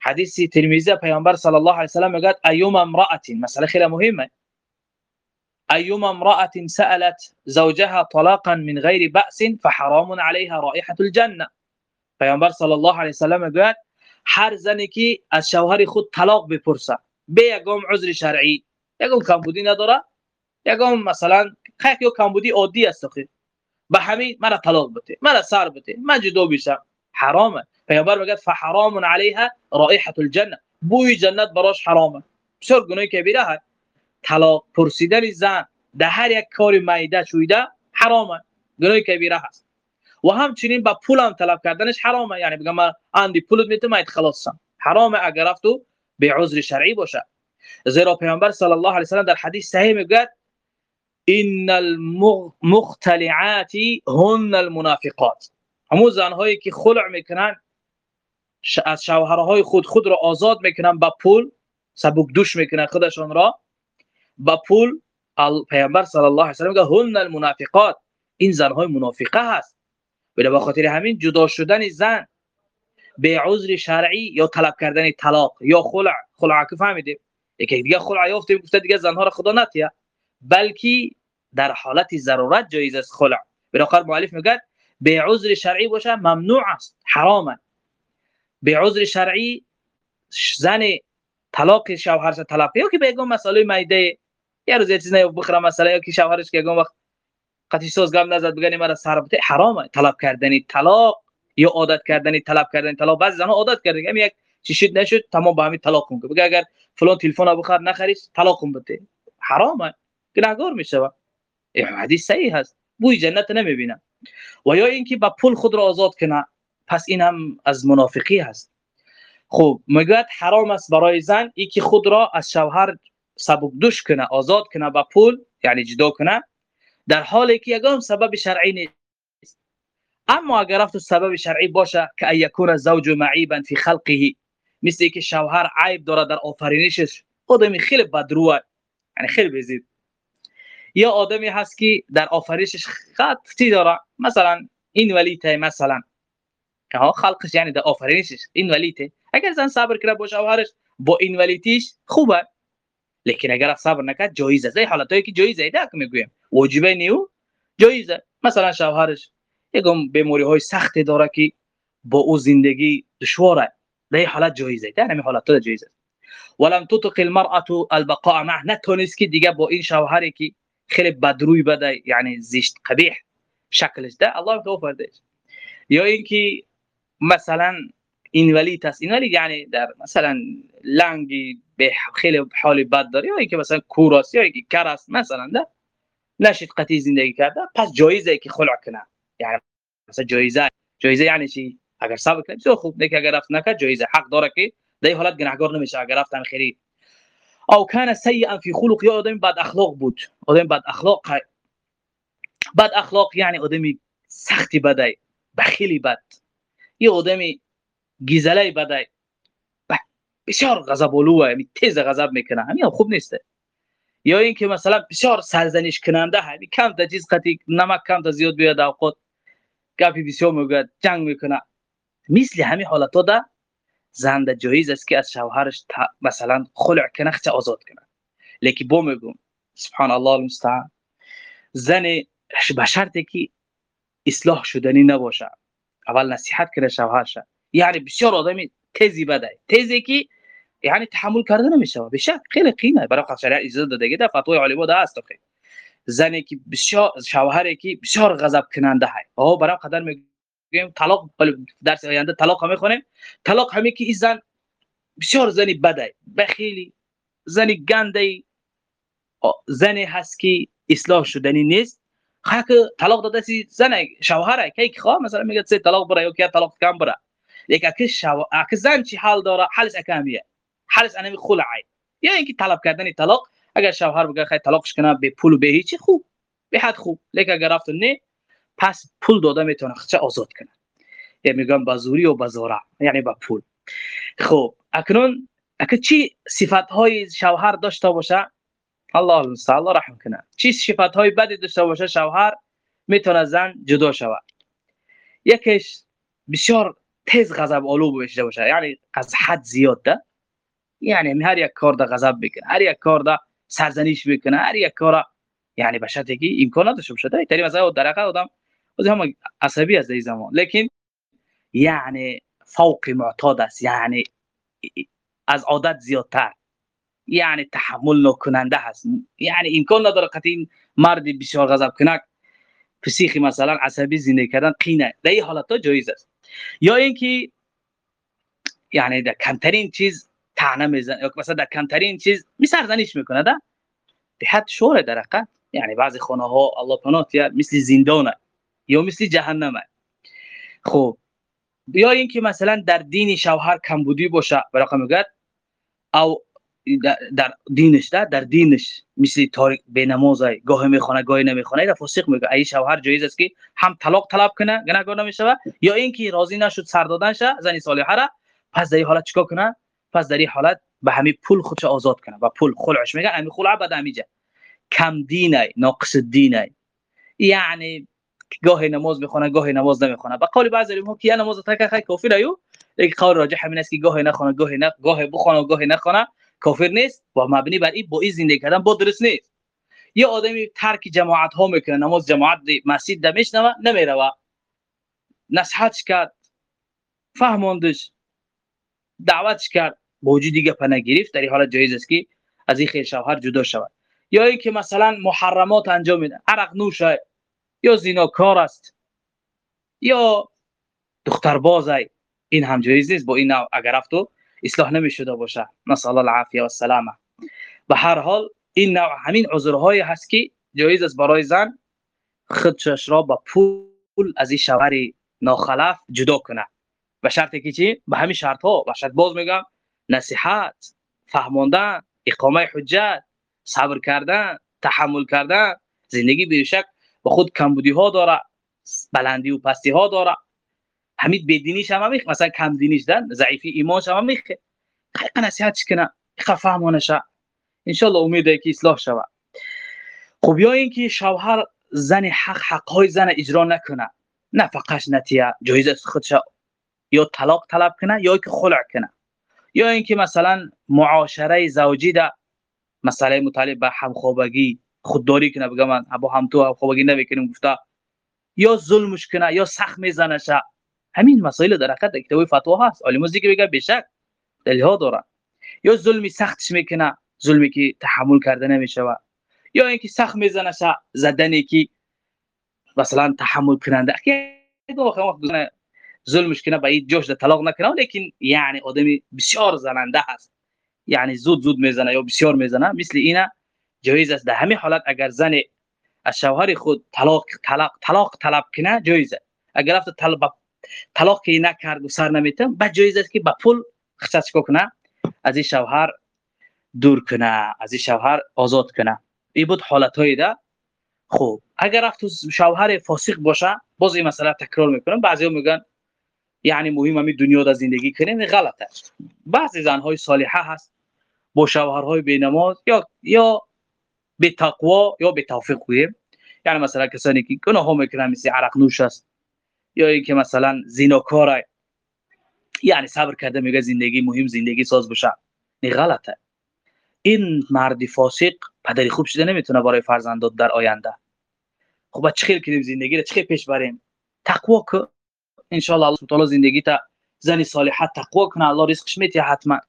حدیث ترمذی پیامبر صلی الله علیه و سلم میگه ایوم امرأة؟ مسئله خیلی مهمه. ایوم امرأة سألت زوجها طلاقا من غیر بأس فحرام عليها رائحة الجنة. پیامبر صلی الله علیه و سلم میگه هر زنی که از شوهر خود طلاق بپرسه به یگام عذر شرعی. یگام کمبودی نداره. یگام مثلا خیلی کمبودی عادی است به همین مرا طلاق بده مرا سر بده من جدا بشم حرامة. پیامبر میگه فحرام علیها رائحة الجنة. بوی جنت براش حرامه. بسیار گناه کبیره هست. طلاق پرسیدن زن در هر یک کار میده چویده حرامه. گناه کبیره هست. و همچنین با پول هم طلب کردنش حرامه. یعنی بگم من اندی پولت میتونم ایت خلاصم حرامه اگر رفتو به عذر شرعی باشه. زیرا پیامبر صلی الله علیه و در حدیث صحیح میگه إن المختلعات هن المنافقات. همون زنهایی که خلع میکنن از شوهرهای خود خود را آزاد میکنن با پول سبک دوش میکنن خودشون را با پول پیامبر صلی الله علیه و سلم هن المنافقات. این زنهای منافقه هست. به خاطر همین جدا شدن زن به عذر شرعی یا طلب کردن طلاق یا خلع. خلع که فهمیدیم؟ یکی دیگه خلع یافته گفته دیگه زنها را خدا نتیه. بلکی در حالت ضرورت جایز است. خلع آخر مؤلف میگه به عذر شرعی باشه ممنوع است. حرامه به عذر شرعی زن طلاق شوهرش طلاق. یا که بگم مسئله میده. یه روز یه چیز نه بخره مثلا یا که شوهرش که وقت قطعی گام نزد بگنی مرا سر بده حرامه طلب کردنی طلاق یا عادت کردنی طلب کردنی طلاق. بعضی زنها عادت کردن. یک چی شد نشد تمام با همین طلاق کن بگه اگر فلان تلفن بخر نخریش طلاق کن بده. حرامه گناهگار میشه این حدیث صحیح هست. بوی جنت نمی‌بینه و یا اینکه با پول خود را آزاد کنه پس این هم از منافقی هست. خب می‌گوید حرام است برای زن ای که خود را از شوهر سبک دوش کنه آزاد کنه با پول یعنی جدا کنه در حالی که یگام سبب شرعی نیست. اما اگر رفت سبب شرعی باشه که یکون زوج معیبا فی خلقه مثل که شوهر عیب داره در آفرینشش آدمی خیلی بدروه یعنی خیلی بزید. یا آدمی هست که در آفرینشش خطی داره. مثلا این ولیته مثلا. ها خلقش یعنی در آفرینشش این ولیته اگر زن صبر کنه با شوهرش با این ولیتیش خوبه. لیکن اگر صبر نکرد جایز است حالتایی که جایز است که می‌گویم. واجبه نیو؟ جایزه. مثلا شوهرش یکم بیماری های سختی داره که با او زندگی دشواره. در حالت جایزه. در همین حالت جایزه. ولم تطق المرأة البقاء معه نتونست که دیگه با این شوهری که خیلی بدروی بده یعنی زشت قبیح شکلش ده. الله تو فرده یا اینکه مثلا این ولی است این ولی یعنی در مثلا لنگی به خیلی حال بد داره. یا اینکه مثلا کوراس یا اینکه کرست مثلا ده. نشید قطعی زندگی کرده پس جایزه که خلع کنه. یعنی مثلا جایزه. جایزه یعنی چی؟ اگر صبر کنه خوب دیگه اگر رفت نکرد جایزه حق داره که در حالت گناهگار نمیشه. اگر رفتن خیری او کان سیئا فی خلق یا آدم بد اخلاق بود. آدم بد اخلاق بد اخلاق یعنی آدمی سختی بده بخیلی بد. یه آدمی گیزله بده بسیار غضب آلوه یعنی تیز غضب می‌کنه. همین خوب نیسته یا اینکه مثلا بسیار سرزنش کننده همی کم تا چیز قطعی نمک کم تا زیاد بیاد اوقات گپی بسیار میگه جنگ می‌کنه. مثل همین حالت ها ده زنده جایز است که از شوهرش مثلا خلع کنه خچه آزاد کنه. لیکن با میگم سبحان الله المستعان. زن به شرطی که اصلاح شدنی نباشه. اول نصیحت کنه شوهرش یعنی بسیار آدمی تیزی بده. تیزی که یعنی تحمل کرده نمیشه به شک خیلی قیمه. برای شریعت اجازه داده. ده فتوای علما ده است خیلی زنی که بسیار شوهری که بسیار غضب کننده های او برای قدر میگیم طلاق درس آینده طلاق هم می‌خونیم طلاق همی که این زن بسیار زنی بده بخیلی زنی گنده زنی هست که اصلاح شدنی نیست. خاک طلاق داده سی زن شوهر که خواه؟ مثلا میگه سه طلاق بره یا که طلاق کم بره یک اکه شو اکه زن چی حال داره حالش اکامیه حالش انمی خلعی یا اینکه طلب کردن طلاق اگر شوهر بگه خیلی طلاقش کنه به پول و به هیچی خوب. به حد خوب. لیکن اگر رفت نه پس پول داده می‌تونه چه آزاد کنه. یعنی میگم با زوری و با یعنی با پول. خب اکنون اگه چی صفت های شوهر داشته باشه؟ الله المستعان الله رحم کنه. چی صفت های بدی داشته باشه شوهر؟ می‌تونه زن جدا شود. یکیش بسیار تیز غضب آلو بشه باشه. یعنی از حد زیاد ده. یعنی هر یک کار ده غضب بکنه هر یک کار ده سرزنش بکنه هر یک کار یعنی به شرطی که امکان نداشته باشه. در مثلا درقه آدم هم عصبی از این زمان. لیکن یعنی فوق معتاد است. یعنی از عادت زیادتر. یعنی تحمل نکننده هست. یعنی امکان نداره قطعی مردی بسیار غضب کنک پسیخی مثلا عصبی زندگی کردن قینه. در این حالت ها جایز است. یا اینکه یعنی در کمترین چیز تعنه میزن یا مثلا در کمترین چیز میسرزنیش می‌کنه ده؟ حد شور درقه یعنی بعضی خانه ها الله پناه مثل زندانه. یا مثل جهنمه خب یا اینکه مثلا در دین شوهر کمبودی باشه برای میگه او در دینش ده در دینش مثل تاریک به نمازای گاه می‌خونه گاهی نمی‌خونه در فسق میگه ای شوهر جایز است که هم طلاق طلب کنه گناهگار نمیشه یا اینکه راضی نشد سر دادن شه زنی صالحه را پس در این حالت چیکار کنه؟ پس در این حالت به همین پول خودش آزاد کنه و پول خلعش میگه همین خلع بعد همیجه کم دینه ناقص دینه یعنی گاه نماز می‌خونه گاه نماز نمی‌خونه. به قول بعضی علما که نماز تک خیلی کافی نیو یک قول راجح همین است که گاهی نخونه گاهی نه گاهی بخونه گاهی نخونه. کافر نیست. و مبنی بر این با این زندگی کردن با درست نیست. یه آدمی ترک جماعت ها می‌کنه نماز جماعت مسجد نمیشنوه نمیره نصحتش کرد فهموندش دعوتش کرد با وجود دیگه پناه گرفت. در حالت جایز است که از این خیر شوهر جدا شود. یا اینکه مثلا محرمات انجام میده. عرق نوشه. یا زیناکار است یا دختر بازه این هم جایز نیست با این اگر افتو اصلاح نمی‌شده باشه. نسال الله العافیه و السلامه. به هر حال این نوع همین عذرهایی هست که جایز است برای زن خودش را با پول از این شوهر ناخلف جدا کنه. به شرطی که چی؟ به همین شرط ها شرط باز میگم نصیحت فهموندن اقامه حجت صبر کردن تحمل کردن زندگی به شک با خود کمبودی ها داره بلندی و پستی ها داره. همین بدینیش هم میخ مثلا کم دینیش دن ضعیفی ایمانش هم میخ خیلی نصیحت کنه فهمونش ان شاء الله امیده که اصلاح شود خب یا اینکه شوهر زن حق حقهای زن اجرا نکنه. نفقش نتیه جایز خودش یا طلاق طلب کنه یا که خلع کنه. یا اینکه مثلا معاشره زوجی ده مسئله متعلق به همخوابگی خودداری کنه بگم من با هم تو همخوابگی نمی‌کنیم گفته یا ظلمش کنه یا سخت می‌زنه همین مسائل در حقیقت کتاب فتوا هست. عالم که بگه بشک دلیل ها دارن. یا ظلمی سختش می‌کنه ظلمی که تحمل کرده نمیشه یا اینکه سخت می‌زنه زدنی که مثلا تحمل کننده. که وقت ظلمش کنه به جوش طلاق نکنه لیکن یعنی آدمی بسیار زننده هست. یعنی زود زود می‌زنه یا بسیار می‌زنه. مثل اینا جایز است. در همین حالت اگر زن از شوهر خود طلاق طلاق طلاق طلب کنه جایزه اگر رفت طلب طلاق که نکرد و سر نمیتم بعد جایز است که با پول خصاص کنه از این شوهر دور کنه از این شوهر آزاد کنه. این بود حالت های ده خب اگر رفت شوهر فاسق باشه باز این مسئله تکرار می‌کنم. بعضی میگن یعنی مهم همی دنیا در زندگی کنیم غلطه. بعضی زنهای صالحه هست با شوهرهای بینماز یا یا به تقوا یا به توفیق گوییم. یعنی مثلا کسانی که گناه می‌کنن مثل عرق نوش است. یا اینکه مثلا زیناکار یعنی صبر کرده میگه زندگی مهم زندگی ساز بشه نه غلطه. این مردی فاسق پدری خوب شده نمی‌تونه برای فرزندات در آینده. خب چه خیلی کنیم زندگی رو چه پیش بریم؟ تقوا که ان الله تعالی زندگی تا زنی صالحه تقوا کنه. الله رزقش میته حتما.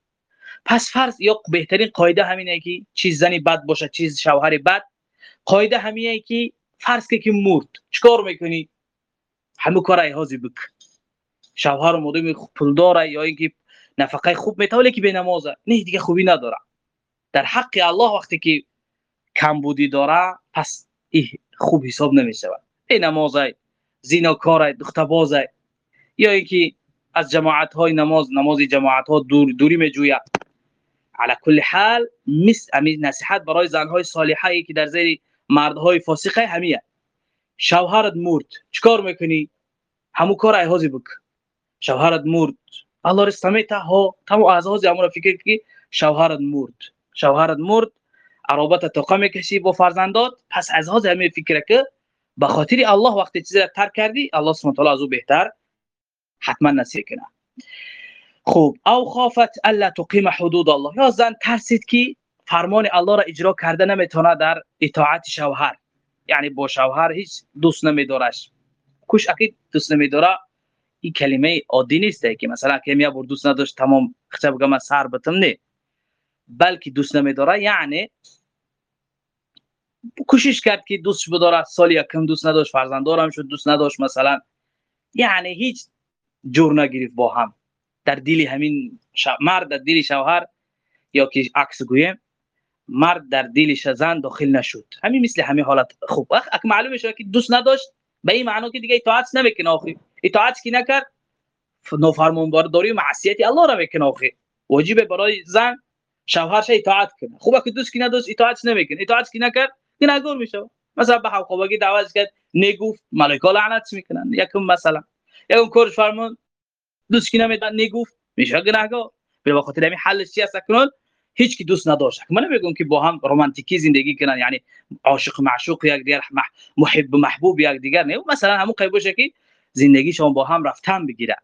پس فرض یا بهترین قاعده همینه که چیز زنی بد باشه چیز شوهر بد. قاعده همینه که فرض که که مرد چیکار می‌کنی؟ همه کار ایهازی بک. شوهر مدام پول داره یا اینکه نفقه خوب می‌تونه که به نمازه نه دیگه خوبی نداره. در حق الله وقتی که کمبودی داره پس خوب حساب نمیشه به نمازه زیناکار دختبازه یا اینکه از جماعت های نماز نماز جماعت ها دور دوری میجوید. على كل حال امید نصیحت برای زن های صالحه ای که در زیر مرد های فاسقه همیه. شوهرت مرد. چیکار می‌کنی؟ همو کار ایهازی بک. شوهرت مرد. الله رستمیتا ها تمام اعضاء امور فکر کی؟ شوهرت مرد. شوهرت مرد. عرابت توقع می‌کشی با فرزندات. پس از ها همه فکر که به خاطر الله وقتی چیزی ترک کردی الله سبحانه و تعالی از بهتر حتما نصیحت کنه. خوب او خافت الا تقیم حدود الله. یا زن ترسید که فرمان الله را اجرا کرده نمی‌تونه در اطاعت شوهر. یعنی با شوهر هیچ دوست نمیدارش. کش اکید دوست نمیداره این کلمه عادی نیست که مثلا که بر دوست نداشت تمام خچه بگم سر بتم نه. بلکه دوست نمیداره یعنی کوشش کرد که دوست بداره سالی یکم دوست نداشت فرزندارم شد دوست نداشت مثلا. یعنی هیچ جور نگرفت با هم. در دل همین مرد در دل شوهر یا که عکس گویم مرد در دل زن داخل نشد. همین مثل همین حالت. خوب اک معلومه شد که دوست نداشت به این معنی که دیگه اطاعت نمی‌کنه آخی اطاعت کی نکرد؟ نافرمان برداری و معصیت الله را می‌کنه آخی واجبه برای زن شوهرش اطاعت کنه. خوبه که دوست کی نداشت اطاعت نمی‌کنه. اطاعت کی نکرد؟ گناهگار میشه مثلا به حقوقی دعوت کرد نگفت ملائکه لعنت می‌کنن. یکم مثلا. یکم کورش فرمون دوست کی نمید نگفت میشه گناهگار. به خاطر همین حلش چی است کنن هیچ کی دوست نداشت. من نمیگم که با هم رمانتیکی زندگی کنن یعنی عاشق معشوق یک دیگر محب محبوب یک دیگر نه. مثلا همون قیب باشه که زندگیشون با هم رفتن بگیره.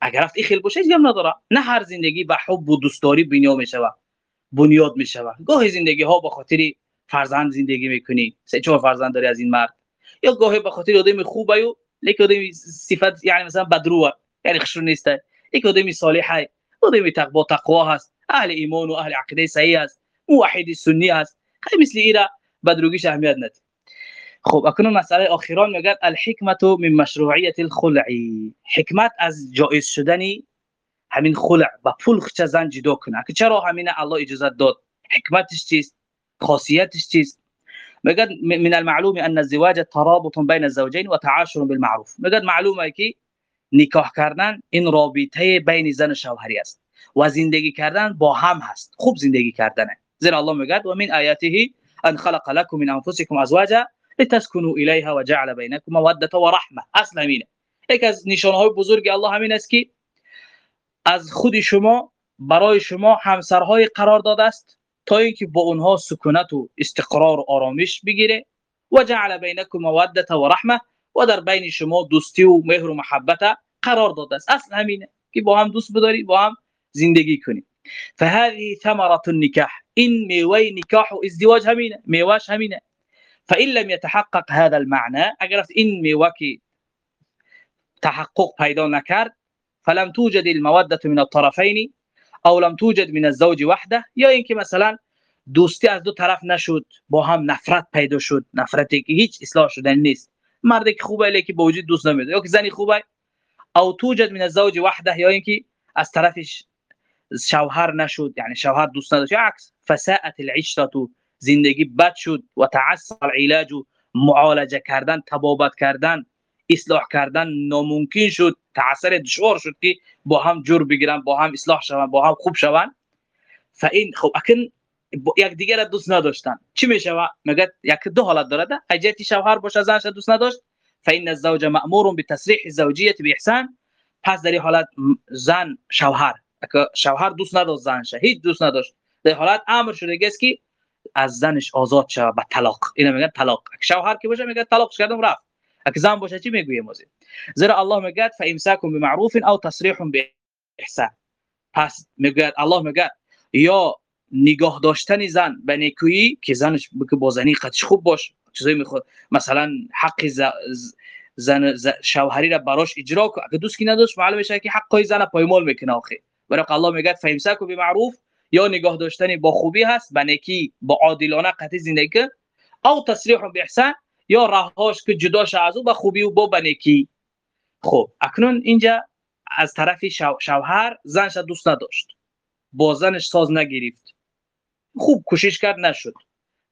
اگر رفت این خیلی باشه هم نداره. نه هر زندگی به حب و دوستداری بنیاد میشه بنیاد میشه گاهی زندگی ها به خاطر فرزند زندگی می‌کنی. سه چهار فرزند داری از این مرد. یا گاهی به خاطر آدم خوبه و لیک آدم صفت یعنی مثلا بدرو یعنی خشو نیسته یک آدم صالحه آدم تقوا تقوا هست. أهل ایمان و أهل عقیده صحیح است موحد سنی است خیلی مثل ایرا بدروگیش اهمیت نداره. خب اکنون مسئله آخران میگه الحکمت من مشروعیت الخلعی حکمت از جایز شدنی همین خلع. با پول زن جدا کنه. که چرا همین الله اجازه داد؟ حکمتش چیست؟ خاصیتش چیست؟ میگه من المعلوم ان الزواج ترابط بین الزوجين وتعاشر بالمعروف. میگه معلومه که نکاح کردن این رابطه بین زن و شوهری است و زندگی کردن با هم هست. خوب زندگی کردنه. زیرا الله میگه و من آیاته ان خلق لكم من انفسكم ازواجا لتسكنوا اليها وجعل بينكم موده ورحمه اصلا همینه. یک از نشانه های بزرگ الله همین است که از خود شما برای شما همسرهای قرار داده است تا اینکه با اونها سکونت و استقرار و آرامش بگیره. و جعل بینکم موده و رحمه و در بین شما دوستی و مهر و محبت قرار داده است. اصل همینه که با هم دوست بداری با هم زندگی کنی فهذه ثمره النكاح این میوه نکاح و ازدواج همینه میوهش همینه. فان لم يتحقق هذا المعنى اگر این میوه تحقق پیدا نکرد فلم توجد الموده من الطرفين او لم توجد من الزوج وحده. یا اینکه مثلا دوستی از دو طرف نشد با هم نفرت پیدا شد. نفرتی که هیچ اصلاح شدن نیست. مردی که خوبه لیکی با وجود دوست نمیده یا که زنی خوبه. او توجد من الزوج وحده یا اینکه از طرفش شوهر نشد یعنی شوهر دوست نداشت. عکس فساءت العشره زندگی بد شد. و تعسر العلاج معالجه کردن تبابت کردن اصلاح کردن ناممکن شد. تعثر دشوار شد که با هم جور بگیرن با هم اصلاح شون با هم خوب شون فاین خب اکن یک دیگر دوست نداشتن. چی میشه مگه یک دو حالت داره اجتی شوهر باشه زنش دوست نداشت. فان الزوج مأمور بتصریح الزوجيه باحسان پس در این حالت زن شوهر. شوهر دوست نداشت زنش هیچ دوست نداشت. در حالت امر شده است که از زنش آزاد شود به طلاق. اینا میگن طلاق. شوهر که باشه؟ میگه طلاق کردم رفت. اگه زن باشه چی می‌گویه موزی زیرا الله میگه فامساکم بمعروف او تصریح باحسان پس میگه الله میگه یا نگاه داشتن زن به نیکویی که زنش که با زنی قدش خوب باش. چیزایی می‌خواد. مثلا حق زن شوهری را براش اجرا کنه اگه دوست کی نداشت معلومه میشه که حقای زن پایمال می‌کنه آخه. برای الله میگه فامساکو بمعروف. یا نگاه داشتن با خوبی هست به نیکی با عادلانه قطعی زندگی. او تصریح باحسان یا راهاش که جدا از او با خوبی و با بنکی خب اکنون اینجا از طرف شوهر زنش دوست نداشت. با زنش ساز نگرفت. خوب کوشش کرد نشد.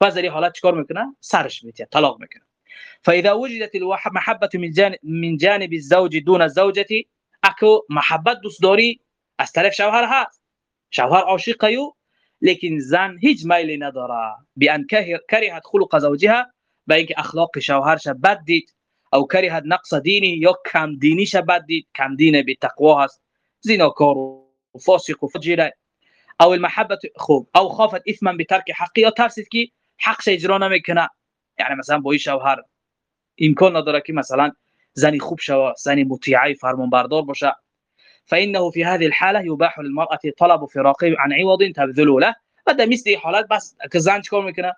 پس در حالت چیکار می‌کنه؟ سرش میتیه طلاق می‌کنه. فاذا وجدت المحبه من جانب من جانب الزوج دون الزوجه اكو محبت دوست داری؟ از طرف شوهر هست. شوهر عاشق یو لیکن زن هیچ میلی نداره. بان کرهت خلق زوجها با اینکه اخلاق شوهرش بد دید. او کرهت نقص دینی یا کم دینیش بد دید. کم دین به تقوا هست. زیناکار و فاسق و فجر أو المحبة خوب أو خافت اثما بترك حقی یا ترسید که حقش اجرا نمیکنه یعنی مثلا این شوهر امکان نداره که مثلا زنی خوب شوه زنی مطیعه فرمانبردار باشه فإنه في هذه الحالة يباح للمرأة طلب فراقه عن عوض تبذل له. و مثل حالت بس که زن چیکار میکنه؟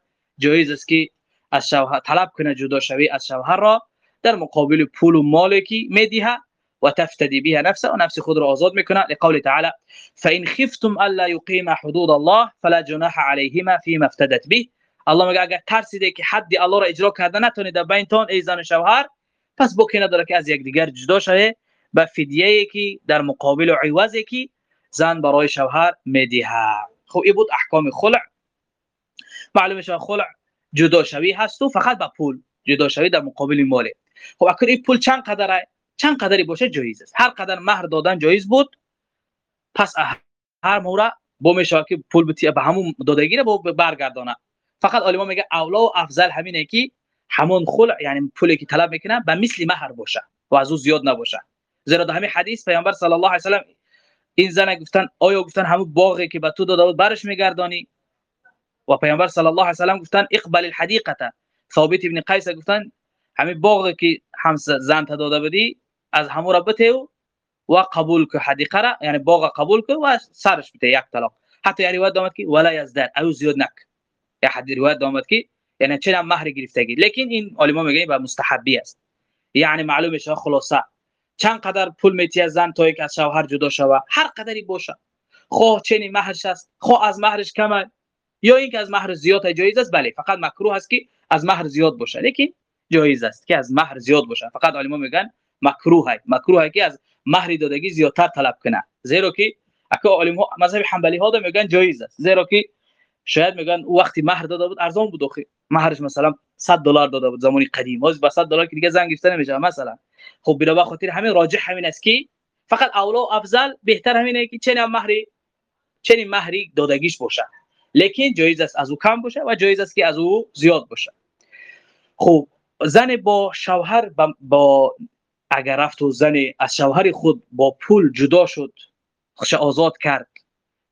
است که از شوهر طلب کنه جدا شوی از شوهر را در مقابل پول و مالی که و تفتدی بها نفسه و نفس خود را آزاد می‌کنه لقول تعالی فان خفتم الا يقيم حدود الله فلا جناح عليهما فيما افتدت به. الله میگه اگر ترسیده که حد الله را اجرا کرده نتونید بینتان ای زن شوهر. پس بکی نداره که از یکدیگر جدا شوه به فدیه که در مقابل عوضی که زن برای شوهر میدیه خب این بود احکام خلع. معلومه شما خلع جدا شوی هست و فقط با پول جدا شوی در مقابل مال خب اگر این پول چند قدره؟ چند قدری باشه جایز است. هر قدر مهر دادن جایز بود پس هر مورا با میشه که پول بتی به همون دادگی رو برگردانه. فقط علما میگه اولا و افضل همینه که همون خلع یعنی پولی که طلب می‌کنه به مثل مهر باشه و از او زیاد نباشه. زیرا در همین حدیث پیامبر صلی الله علیه و سلم این زن گفتن آیا گفتن همون باغی که به تو داده بود برش میگردانی؟ و پیامبر صلی الله علیه و سلم گفتن اقبل الحديقه ثابت ابن قیس گفتن همین باغی که هم زن داده بودی از همو را بته و قبول که حدیقه را یعنی باغ قبول که و سرش بده یک طلاق. حتی یعنی روایت آمد که ولا یزداد او زیاد نک. یا حدی روایت آمد که یعنی چرا مهر گرفتگی. لیکن این علما میگن با مستحبی است. یعنی معلومه شما خلاصه. چند قدر پول میتی زن تا یک از شوهر جدا شوه. هر قدری باشه. خواه چنین مهرش است. خواه از مهرش کمه. یا اینکه از مهر زیاد جایز است بله. فقط مکروه است که از مهر زیاد باشه. لیکن جایز است که از مهر زیاد باشه. فقط علما میگن مکروه است مکروه است که از مهر دادگی زیادتر طلب کنه. زیرا که اکو علما مذهب حنبلی ها میگن جایز است. زیرا که شاید میگن وقتی مهر داده بود ارزان بود اخی مهرش مثلا 100 دلار داده بود زمانی قدیم. با 100 دلار که دیگه زنگ گرفته نمیشه. مثلا خب بنا خاطر همین راجح همین است که فقط اولا و افضل بهتر همینه که چنین مهری چنین مهری دادگیش باشه. لیکن جایز است از او کم باشه و جایز است که از او زیاد باشه. خب زن با شوهر با اگر رفت و زن از شوهر خود با پول جدا شد خوش آزاد کرد.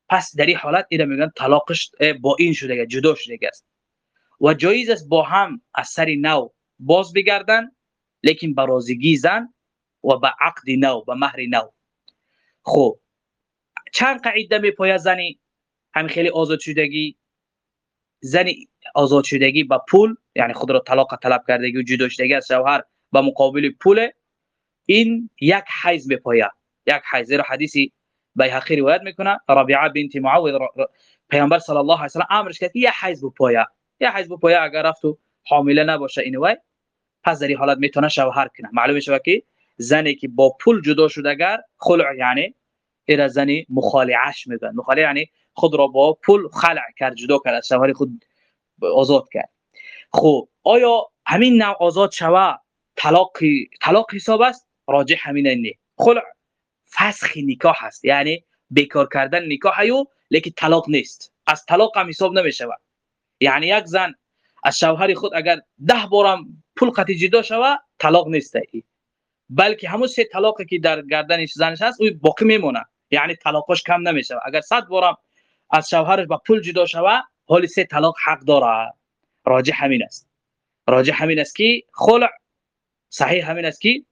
پس در این حالت اینا میگن طلاقش با این شده جدا شده است. و جایز است با هم از سر نو باز بگردن لیکن برازگی زن و به عقد نو به مهر نو. خب چند قاعده میپاید زنی؟ همین خیلی آزاد شدگی. زنی آزاد شدگی با پول یعنی خود را طلاق طلب کردگی و جدا شدگی از شوهر با مقابل پول این یک حیز میپاید یک حیز رو حدیثی بیهقی روایت می‌کنه. ربیعه بنت معوذ پیامبر صلی الله علیه و سلم امرش کرد یه حیز بپایا یه حیز بپایا اگر رفت و حامله نباشه اینوای پس در این حالت می‌تونه شوهر کنه. معلومه شوه که زنی که با پول جدا شده اگر خلع یعنی ایرا زنی مخالعش میگن مخالع یعنی خود را با پول خلع کرد جدا کرد از شوهر خود آزاد کرد. خب آیا همین نوع آزاد شوه طلاق طلاق حساب است؟ راجع همین نه خلع فسخ نکاح است یعنی بیکار کردن نکاح ایو لیکن طلاق نیست. از طلاق هم حساب نمیشه یعنی یک زن از شوهر خود اگر ده بارم پول قطعی جدا شوه طلاق نیست ای. بلکه همون سه طلاقی که در گردنش زنش هست او باقی میمونه. یعنی طلاقش کم نمیشه اگر 100 بارم از شوهرش با پول جدا شوه حال سه طلاق حق داره. راجع همین است. راجع همین است که خلع صحیح همین است که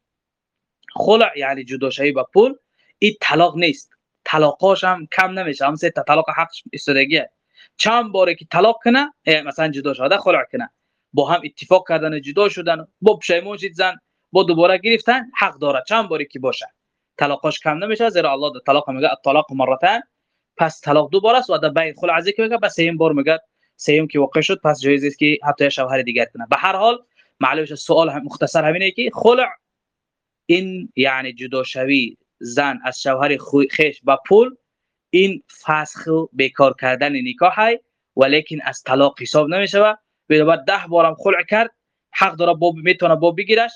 خلع یعنی جدا شوی با پول این طلاق نیست. طلاقاش هم کم نمیشه. هم سه طلاق حق استادگیه چند باره که طلاق کنه مثلا جدا شده خلع کنه. با هم اتفاق کردن جدا شدن با پشیمون شد زن با دوباره گرفتن حق داره. چند باری که باشه. طلاقش کم نمیشه. زیرا الله طلاق میگه الطلاق مرتين پس طلاق دوباره است و در بین خلع عزی که میگه پس سیم بار میگه سیم که واقع شد پس جایز است که حتی شوهر دیگر کنه. به هر حال معلومه سوال هم مختصر همینه که خلع این یعنی جدا شوی زن از شوهر خیش با پول این فسخ و بیکار کردن نکاح های ولیکن از طلاق حساب به بعد ده بارم خلع کرد. حق داره باب می‌تونه باب بگیرش.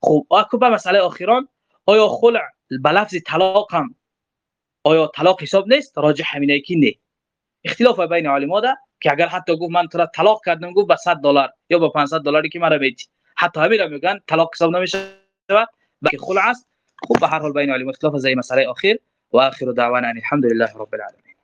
خب اكو به مسئله اخیران آیا خلع به لفظ طلاق هم آیا طلاق حساب نیست؟ راجع همینه که نه. اختلاف بین علما ده که اگر حتی گفت من تو طلاق کردم گفت به 100 دلار یا با 500 دلاری که مرا بیتی. حتی همین را میگن طلاق حساب نمیشه باقي خلعس خب بحر هول بينو علي مختلفة زي مسألة أخير وآخر دعوانا أن الحمد لله رب العالمين